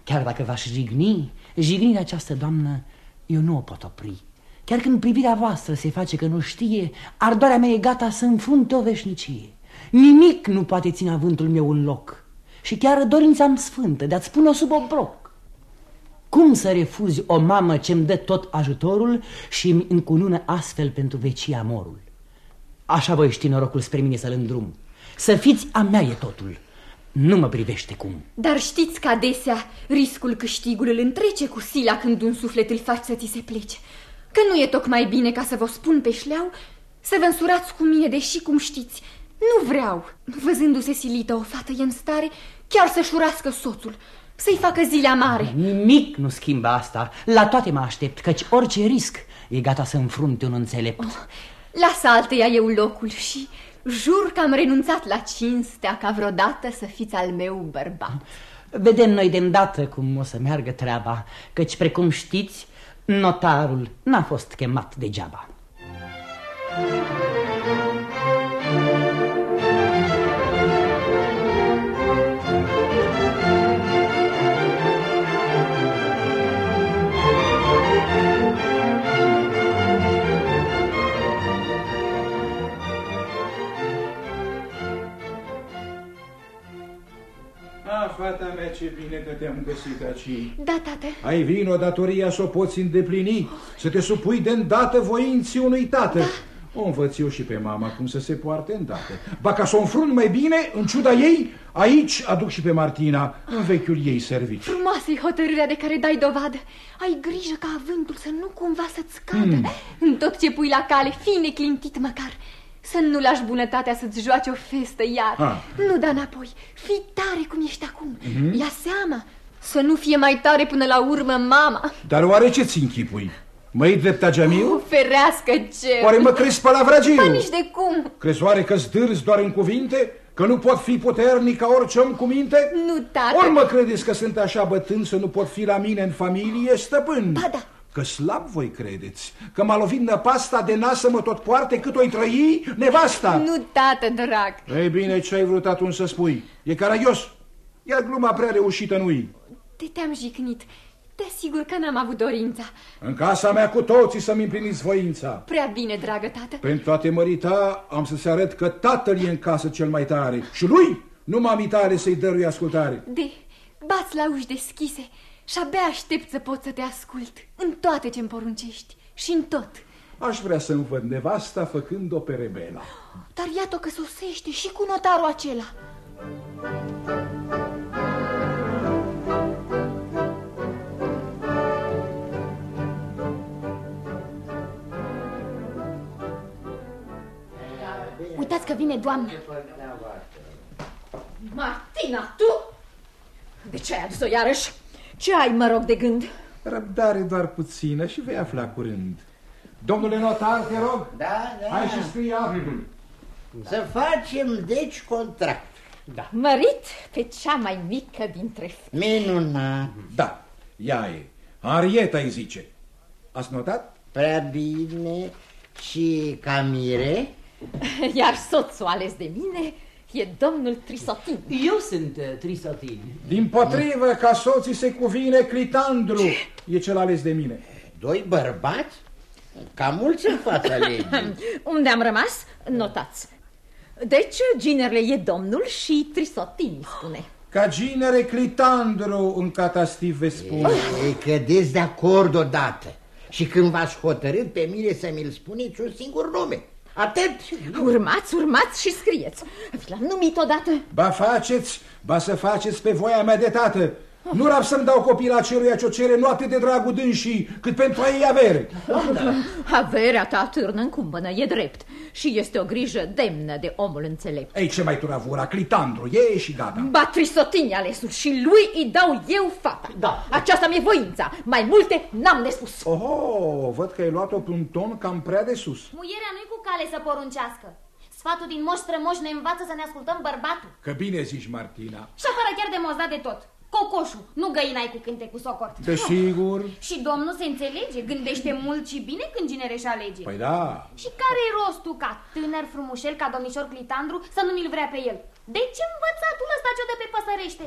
Chiar dacă v-aș jigni, jignirea această, doamnă, eu nu o pot opri. Chiar când privirea voastră se face că nu știe, ardoarea mea e gata să înfrunte o veșnicie. Nimic nu poate ține avântul meu în loc. Și chiar dorința-mi sfântă de a-ți pune-o sub obroc. Cum să refuzi o mamă ce-mi dă tot ajutorul și îmi încunună astfel pentru vecie amorul? Așa voi ști norocul spre mine să-l îndrum. Să fiți a mea e totul. Nu mă privește cum. Dar știți că adesea riscul câștigului îl întrece cu sila când un suflet îl faci să ți se plece. Că nu e tocmai bine ca să vă spun pe șleau să vă însurați cu mine, deși cum știți, nu vreau. Văzându-se silită o fată e în stare chiar să-și urască soțul, să-i facă zile amare. Nimic nu schimbă asta. La toate mă aștept, căci orice risc e gata să înfrunte un înțelept. Oh, lasă alteia eu locul și jur că am renunțat la cinstea ca vreodată să fiți al meu bărbat. Vedem noi de îndată cum o să meargă treaba, căci, precum știți, notarul n-a fost chemat degeaba. Ah, fata mea, ce bine că te-am găsit aici. Da, tată. Ai vino datoria să o poți îndeplini, să te supui de îndată voinții unui tată. Da. O învăț eu și pe mama cum să se poarte îndată. Ba ca să o înfrunt mai bine, în ciuda ei, aici aduc și pe Martina, în vechiul ei serviciu. Frumoasă e hotărârea de care dai dovadă. Ai grijă ca avântul să nu cumva să-ți cadă. Mm. În tot ce pui la cale, fii neclintit măcar. Să nu lași bunătatea să-ți joace o festă iar. Ha. Nu da înapoi. Fii tare cum ești acum. Mm-hmm. Ia seama să nu fie mai tare până la urmă mama. Dar oare ce-ți închipui? Măi drept agemiu? Oh, ferească ce! Oare mă crezi palavragiu? Ba nici de cum! Crezi oare că zdârzi doar în cuvinte? Că nu pot fi puternic ca orice om cu minte? Nu, tată! Ori mă credeți că sunt așa bătân să nu pot fi la mine în familie stăpân? Ba da! Că slab voi credeți, că m-a lovit năpasta de nas să mă tot poarte cât o-i trăi nevasta. Nu, tată, drag. Ei bine, ce ai vrut atunci să spui? E caragios, iar gluma prea reușită nu-i. Te te-am jicnit. Te asigur că n-am avut dorința. În casa mea cu toții să-mi împliniți voința. Prea bine, dragă tată. Pentru a te mărita, am să se arăt că tatăl e în casă cel mai tare. Și lui nu m-am mitare să-i dărui ascultare. De, bați la uși deschise și abia aștept să pot să te ascult în toate ce-mi poruncești și în tot. Aș vrea să-mi văd nevasta făcând-o pe rebela. Dar iată că sosește și cu notarul acela. Uitați că vine doamna. Martina, tu? De ce ai adus-o iarăși? Ce ai, mă rog, de gând? Răbdare doar puțină și vei afla curând. Domnule notar, te rog, Da, da. hai și scrie actul. Să facem, deci, contract. Da. Mărit pe cea mai mică dintre Minunat. Da, ea e. Arieta îi zice. Ați notat? Prea bine. Și Camire? Iar soțul ales de mine e domnul Trisotin. Eu sunt uh, Trisotin. Din potrivă, ca soții se cuvine Clitandru. E cel ales de mine. Doi bărbați? Cam mulți în fața legii. Unde am rămas? Notați. Deci, ginerele e domnul și Trisotin, îi spune. Ca ginere Clitandru în catastiv vei spune. Ei, cădeți de acord odată. Și când v-ați hotărât pe mine să mi-l spuneți un singur nume. Atât. Urmați, urmați și scrieți. Vi l-am numit odată. Ba faceți, ba să faceți pe voia mea de tată. Nu rab să-mi dau copila celuia ce o cere nu atât de dragul dânsii, cât pentru a ei avere. Averea ta târnă în cumpănă, e drept. Și este o grijă demnă de omul înțelept. Ei, ce mai turavura, Clitandru, e și gata. Ba Trisotini alesul și lui îi dau eu fata. Da. Aceasta mi-e voința. Mai multe n-am de spus. Oho, văd că ai luat-o pe un ton cam prea de sus. Muierea nu-i cu cale să poruncească. Sfatul din moș strămoș ne învață să ne ascultăm bărbatul. Că bine zici, Martina. Și afară chiar de mozdat de tot. Cocoșul, nu găina cu cânte cu socort. Desigur. Și domnul se înțelege, gândește mult și bine când ginere și alege. Păi da. Și care e rostul ca tânăr frumușel, ca domnișor Clitandru, să nu mi-l vrea pe el? De ce învățatul ăsta ce-o dă pe păsărește?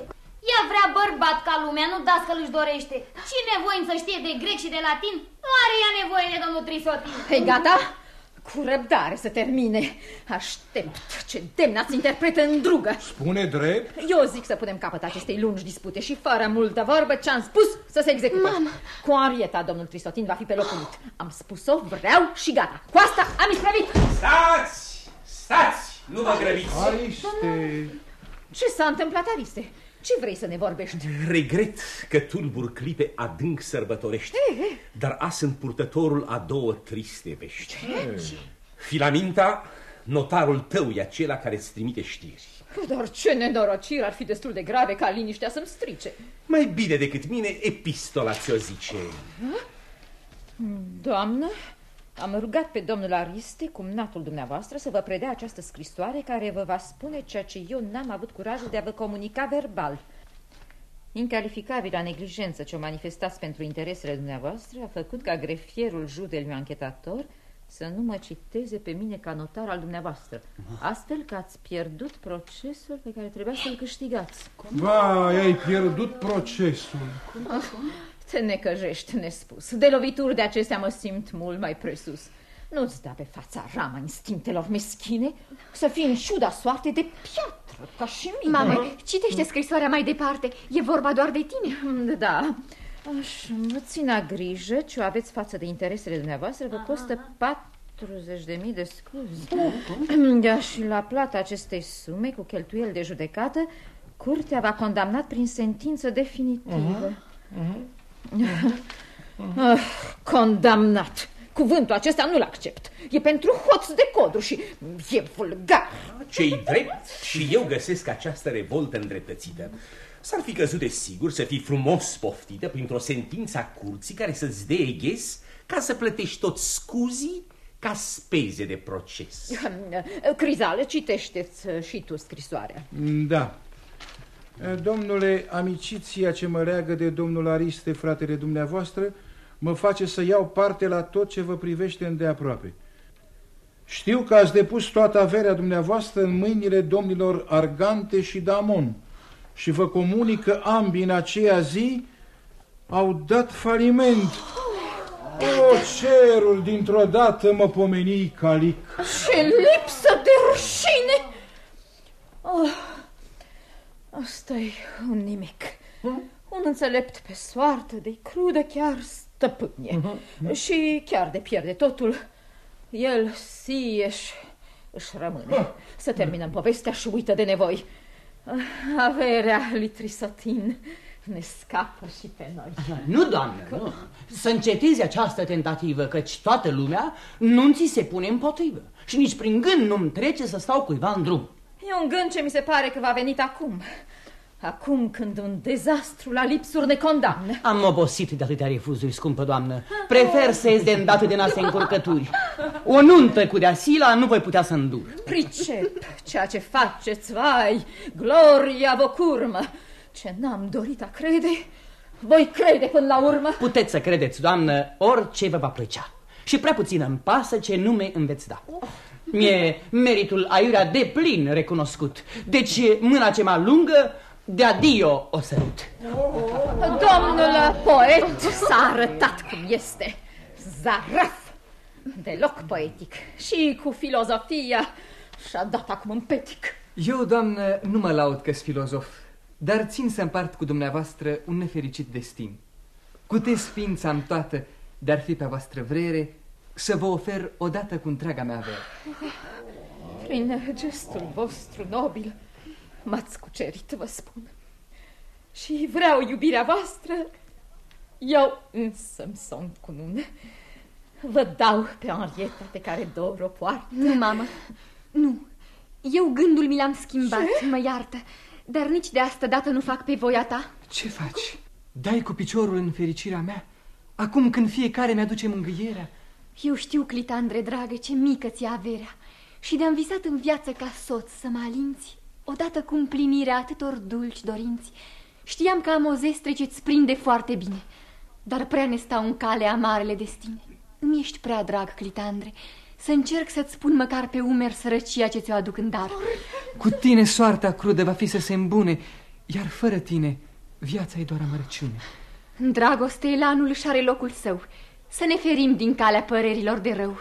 Ea vrea bărbat ca lumea, nu dascăl își dorește. Și nevoie să știe de grec și de latin, nu are ea nevoie de domnul Trisotin. Hei, gata? Cu răbdare să termine. Aștept ce demnați interpretă în drugă. Spune drept. Eu zic să punem capăt acestei lungi dispute și fără multă vorbă ce-am spus să se execute. Mamă! Cu Arieta, domnul Trisotin va fi pe locul lui. Am spus-o, vreau și gata. Cu asta am isprăvit. Stați! Stați! Nu vă grăbiți! Ariste... Ce s-a întâmplat, Ariste? Ce vrei să ne vorbești? Regret că tulbur clipe adânc sărbătorești, dar a sunt purtătorul a două triste vești. Filaminta, notarul tău e acela care îți trimite știri. Dar ce nenorociri ar fi destul de grave ca liniștea să-mi strice. Mai bine decât mine, epistola ți-o zice. Doamnă, am rugat pe domnul Ariste, cumnatul dumneavoastră, să vă predea această scrisoare care vă va spune ceea ce eu n-am avut curajul de a vă comunica verbal. Incalificabilă neglijență ce o manifestați pentru interesele dumneavoastră a făcut ca grefierul judel meu anchetator să nu mă citeze pe mine ca notar al dumneavoastră, astfel că ați pierdut procesul pe care trebuia să-l câștigați. Vai, ai pierdut procesul. Te necăjești nespus. De lovituri de acestea mă simt mult mai presus. Nu-ți da pe fața rama instinctelor meschine să fii în ciuda soarte de piatră, ca și mine. Mamă, citește scrisoarea mai departe. E vorba doar de tine. Da. Așa, mă țină grijă ce o aveți față de interesele dumneavoastră. Vă costă 40.000 de scuze. Da, și la plata acestei sume, cu cheltuieli de judecată, curtea va condamnat prin sentință definitivă. Ah, condamnat. Cuvântul acesta nu-l accept. E pentru hoț de codru și e vulgar. Ce-i drept și eu găsesc această revoltă îndreptățită. S-ar fi căzut de sigur să fii frumos poftită printr-o sentință a curții care să-ți dea ghes ca să plătești tot scuzii ca speze de proces. Crizală, citește-ți și tu scrisoarea. Da. Domnule, amiciția ce mă leagă de domnul Ariste, fratele dumneavoastră, mă face să iau parte la tot ce vă privește îndeaproape. Știu că ați depus toată averea dumneavoastră în mâinile domnilor Argante și Damon și vă comunic că ambii în aceea zi au dat faliment. O, cerul dintr-o dată mă pomeni calic. Ce lipsă de rușine! Oh, asta e un nimic. Un înțelept pe soartă de crudă chiar stăpânie. Și chiar de pierde totul, el sieș își rămâne. Să terminăm povestea și uită de nevoi. Averea lui Trisotin ne scapă și pe noi. Nu, doamnă, nu. Să încetezi această tentativă, căci toată lumea nu ți se pune împotrivă. Și nici prin gând nu-mi trece să stau cuiva în drum. E un gând ce mi se pare că va venit acum. Acum când un dezastru la lipsuri ne condamnă. Am obosit de atâtea refuzuri, scumpă doamnă. Prefer să ies de îndată din astea încurcături. O nuntă cu deasila nu voi putea să îndur. Pricep ceea ce faceți, vai, gloria vă curmă. Ce n-am dorit a crede, voi crede până la urmă. Puteți să credeți, doamnă, orice vă va plăcea. Și prea puțin îmi pasă ce nume îmi veți da. Mie meritul aiurea de plin recunoscut. Deci mâna ce m-a lungă, de adio o sărut. Domnul poet s-a arătat cum este. Zaraf, deloc poetic. Și cu filozofia și-a dat acum în petic. Eu, doamnă, nu mă laud că filozof, dar țin să împart cu dumneavoastră un nefericit destin. Cu te sfința am toată, dar fi pe voastră vrere, să vă ofer odată cu întreaga mea avere. Prin gestul vostru nobil m-ați cucerit, vă spun. Și vreau iubirea voastră, eu însă-mi sunt cunun. Vă dau pe Henrietta pe care dor o poartă. Nu, mamă, nu. Eu gândul mi l-am schimbat, Ce? mă iartă. Dar nici de asta dată nu fac pe voia ta. Ce faci? Dai cu piciorul în fericirea mea? Acum când fiecare mi-aduce mângâierea? Eu știu, Clitandre, dragă, ce mică ți averea. Și de-am visat în viață ca soț să mă alinți, odată cu împlinirea atâtor dulci dorinți, știam că am o zestre ce-ți prinde foarte bine, dar prea ne stau în cale amarele destine. Îmi ești prea drag, Clitandre, să încerc să-ți spun măcar pe umer sărăcia ce ți-o aduc în dar. Cu tine soarta crudă va fi să se îmbune, iar fără tine viața e doar amărăciune. În dragoste, elanul își are locul său. Să ne ferim din calea părerilor de rău.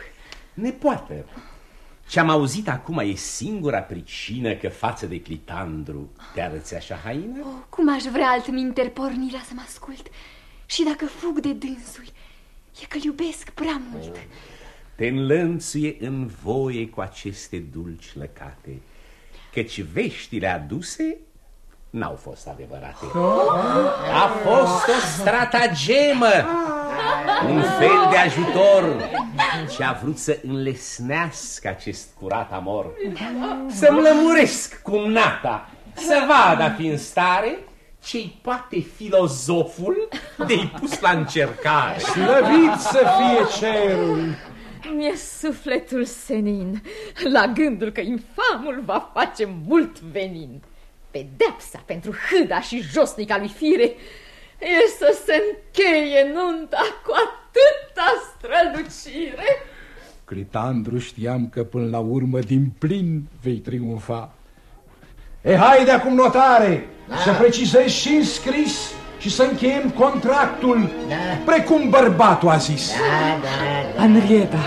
Ne poate. Ce-am auzit acum e singura pricină că față de Clitandru te arăți așa haină? Oh, cum aș vrea altminteri pornirea să mă ascult. Și dacă fug de dânsul, e că iubesc prea mult. Oh, te înlănțuie în voie cu aceste dulci lăcate, căci veștile aduse n-au fost adevărate. A fost o stratagemă, un fel de ajutor ce a vrut să înlesnească acest curat amor. Să-mi lămuresc cum nata, să vadă a fi în stare ce-i poate filozoful de-i pus la încercare. Slăvit să fie cerul! Mi-e sufletul senin la gândul că infamul va face mult venin. Pedepsa pentru hâda și josnica lui Fire e să se încheie nunta cu atâta strălucire. Clitandru știam că până la urmă din plin vei triumfa. E, haide acum notare, da. să precizezi și în scris și să încheiem contractul, da. precum bărbatul a zis. Da, da, da. Henrietta.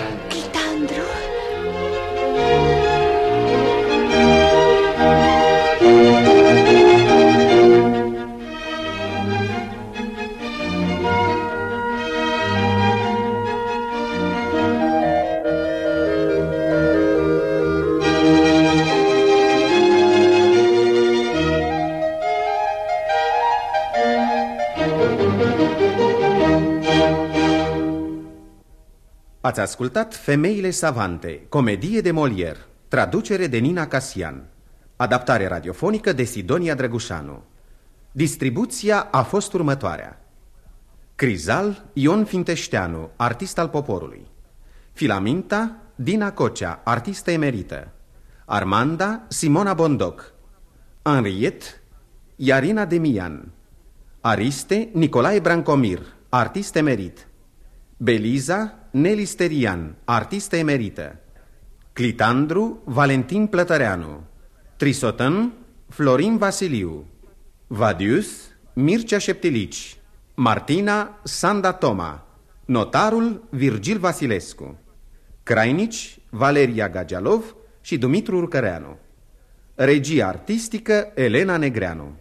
Ați ascultat Femeile Savante, comedie de Molière, traducere de Nina Casian, adaptare radiofonică de Sidonia Drăgușanu. Distribuția a fost următoarea. Crizal, Ion Finteșteanu, artist al poporului. Filaminta, Dina Cocea, artistă emerită. Armanda, Simona Bondoc. Henriette, Iarina Demian. Ariste, Nicolae Brancomir, artist emerit. Beliza Nelly Sterian, artistă emerită Clitandru Valentin Plătăreanu. Trisotân Florin Vasiliu. Vadius Mircea Șeptilici. Martina Sanda Toma. Notarul Virgil Vasilescu. Crainici Valeria Gagialov și Dumitru Urcăreanu. Regia artistică Elena Negreanu